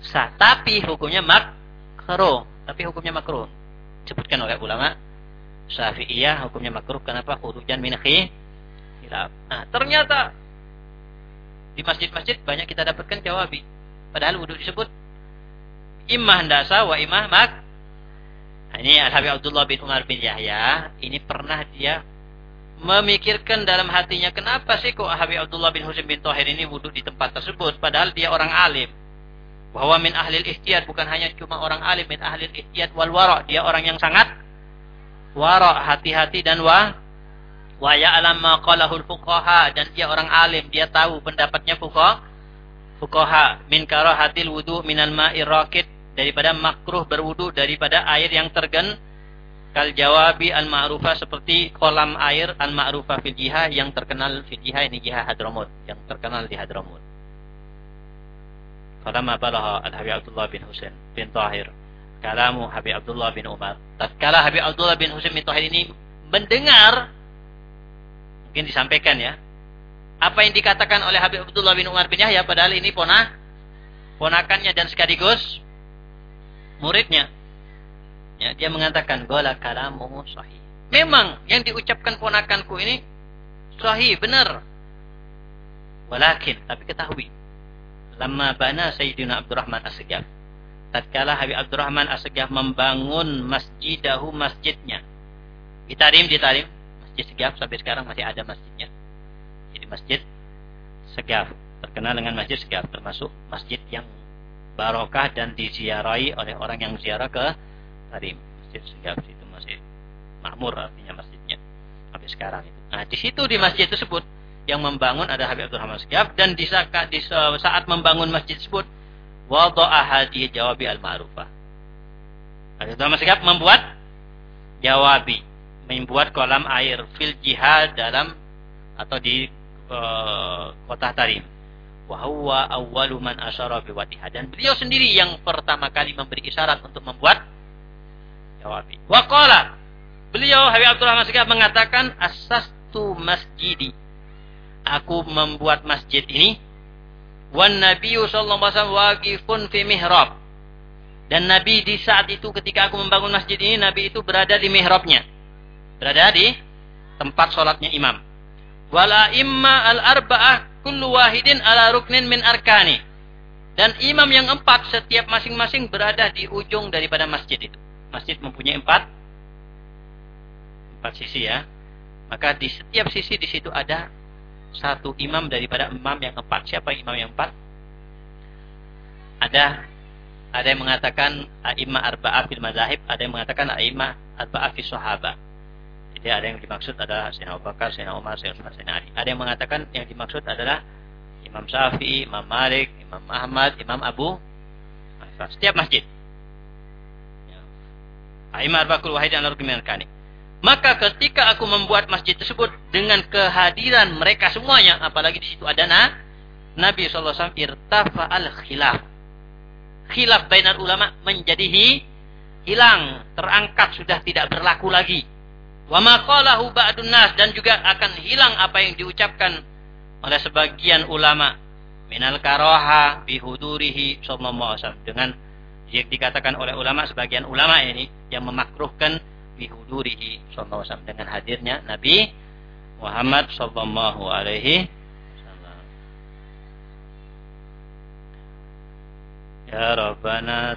sah. Tapi hukumnya makruh. Tapi hukumnya makruh. Sebutkan oleh ulama Syafi'iyah hukumnya makruh. Kenapa? Urujan min khilaf. Nah, ternyata di masjid-masjid banyak kita dapatkan jawabi. Padahal wudhu disebut imah ndasa wa imah mak. Ini Al-Habib Abdullah bin Umar bin Yahya. Ini pernah dia memikirkan dalam hatinya kenapa sih kok Habib Abdullah bin Husain bin Tohir ini wudhu di tempat tersebut padahal dia orang alim? Bahwa min ahli ihtiyat bukan hanya cuma orang alim min ahli ihtiyat wal wara. Dia orang yang sangat wara hati-hati dan wa wa ya'lam ma fuqaha. Dan dia orang alim dia tahu pendapatnya fuqaha. Fuqaha min karahatil wudu minal ma'ir raqid daripada makruh berwudu daripada air yang tergen. Kal jawabi al ma'rufa seperti kolam air al ma'rufa fil jihah yang terkenal fil jihah ini jihah Hadramut yang terkenal di Hadramut. Falamma balagha Al-Habib Abdullah bin Husain bin Tahir. Kalamu Habib Abdullah bin Umar. Tatkala Habib Abdullah bin Husain bin Tahir ini mendengar mungkin disampaikan ya apa yang dikatakan oleh Habib Abdullah bin Umar bin Yahya padahal ini ponah ponakannya dan sekaligus muridnya. Ya, dia mengatakan gola kalamu sahih. Memang yang diucapkan ponakanku ini sahih benar. Walakin tapi ketahui Lama bana Sayyidina Abdurrahman As-Segaf. Tatkala Habib Abdurrahman As-Segaf membangun masjidahu masjidnya. Ditarim, ditarim. Masjid Segaf sampai sekarang masih ada masjidnya. Jadi masjid Segaf. Terkenal dengan masjid Segaf. Termasuk masjid yang barokah dan diziarahi oleh orang yang ziarah ke Tarim. Masjid Segaf itu masih makmur artinya masjidnya. Sampai sekarang itu. Nah di situ di masjid tersebut yang membangun ada Habib Abdul Rahman Segaf dan di saat, di saat membangun masjid tersebut wada'a hadhihi jawabi al-ma'rufah. Habib Abdul Rahman membuat jawabi, membuat kolam air fil jihad dalam atau di uh, kota Tarim. Wa huwa awwalu man asyara dan beliau sendiri yang pertama kali memberi isyarat untuk membuat jawabi. Wa qala beliau Habib Rahman Segaf mengatakan asastu masjidi. Aku membuat masjid ini. Wan nabiyyu sallallahu alaihi wasallam waqifun fi mihrab. Dan nabi di saat itu ketika aku membangun masjid ini nabi itu berada di mihrabnya. Berada di tempat sholatnya imam. Wala imma al arba'ah kullu wahidin ala ruknin min arkani dan imam yang empat setiap masing-masing berada di ujung daripada masjid itu masjid mempunyai empat empat sisi ya maka di setiap sisi di situ ada satu imam daripada imam yang empat. Siapa imam yang empat? Ada ada yang mengatakan aima arba'ah fil mazahib, ada yang mengatakan aima arba'ah fil sahaba. Jadi ada yang dimaksud adalah Sayyidina Abu Bakar, Sayyidina Umar, Sayyidina Utsman, Sayyidina Ali. Ada yang mengatakan yang dimaksud adalah Imam Syafi'i, Imam Malik, Imam Ahmad, Imam Abu Setiap masjid. Ya. Aima arba'ah wahid an rukmin kani. Maka ketika aku membuat masjid tersebut dengan kehadiran mereka semuanya, apalagi di situ ada na, Nabi SAW irtafa al khilaf. Khilaf bainar ulama menjadi hi, hilang, terangkat sudah tidak berlaku lagi. Wa maqalahu ba'dun nas dan juga akan hilang apa yang diucapkan oleh sebagian ulama. Minal karoha bihudurihi sallallahu dengan yang dikatakan oleh ulama sebagian ulama ini yang memakruhkan bihudurihi sallallahu dengan hadirnya Nabi Muhammad sallallahu alaihi. Ya Rabbana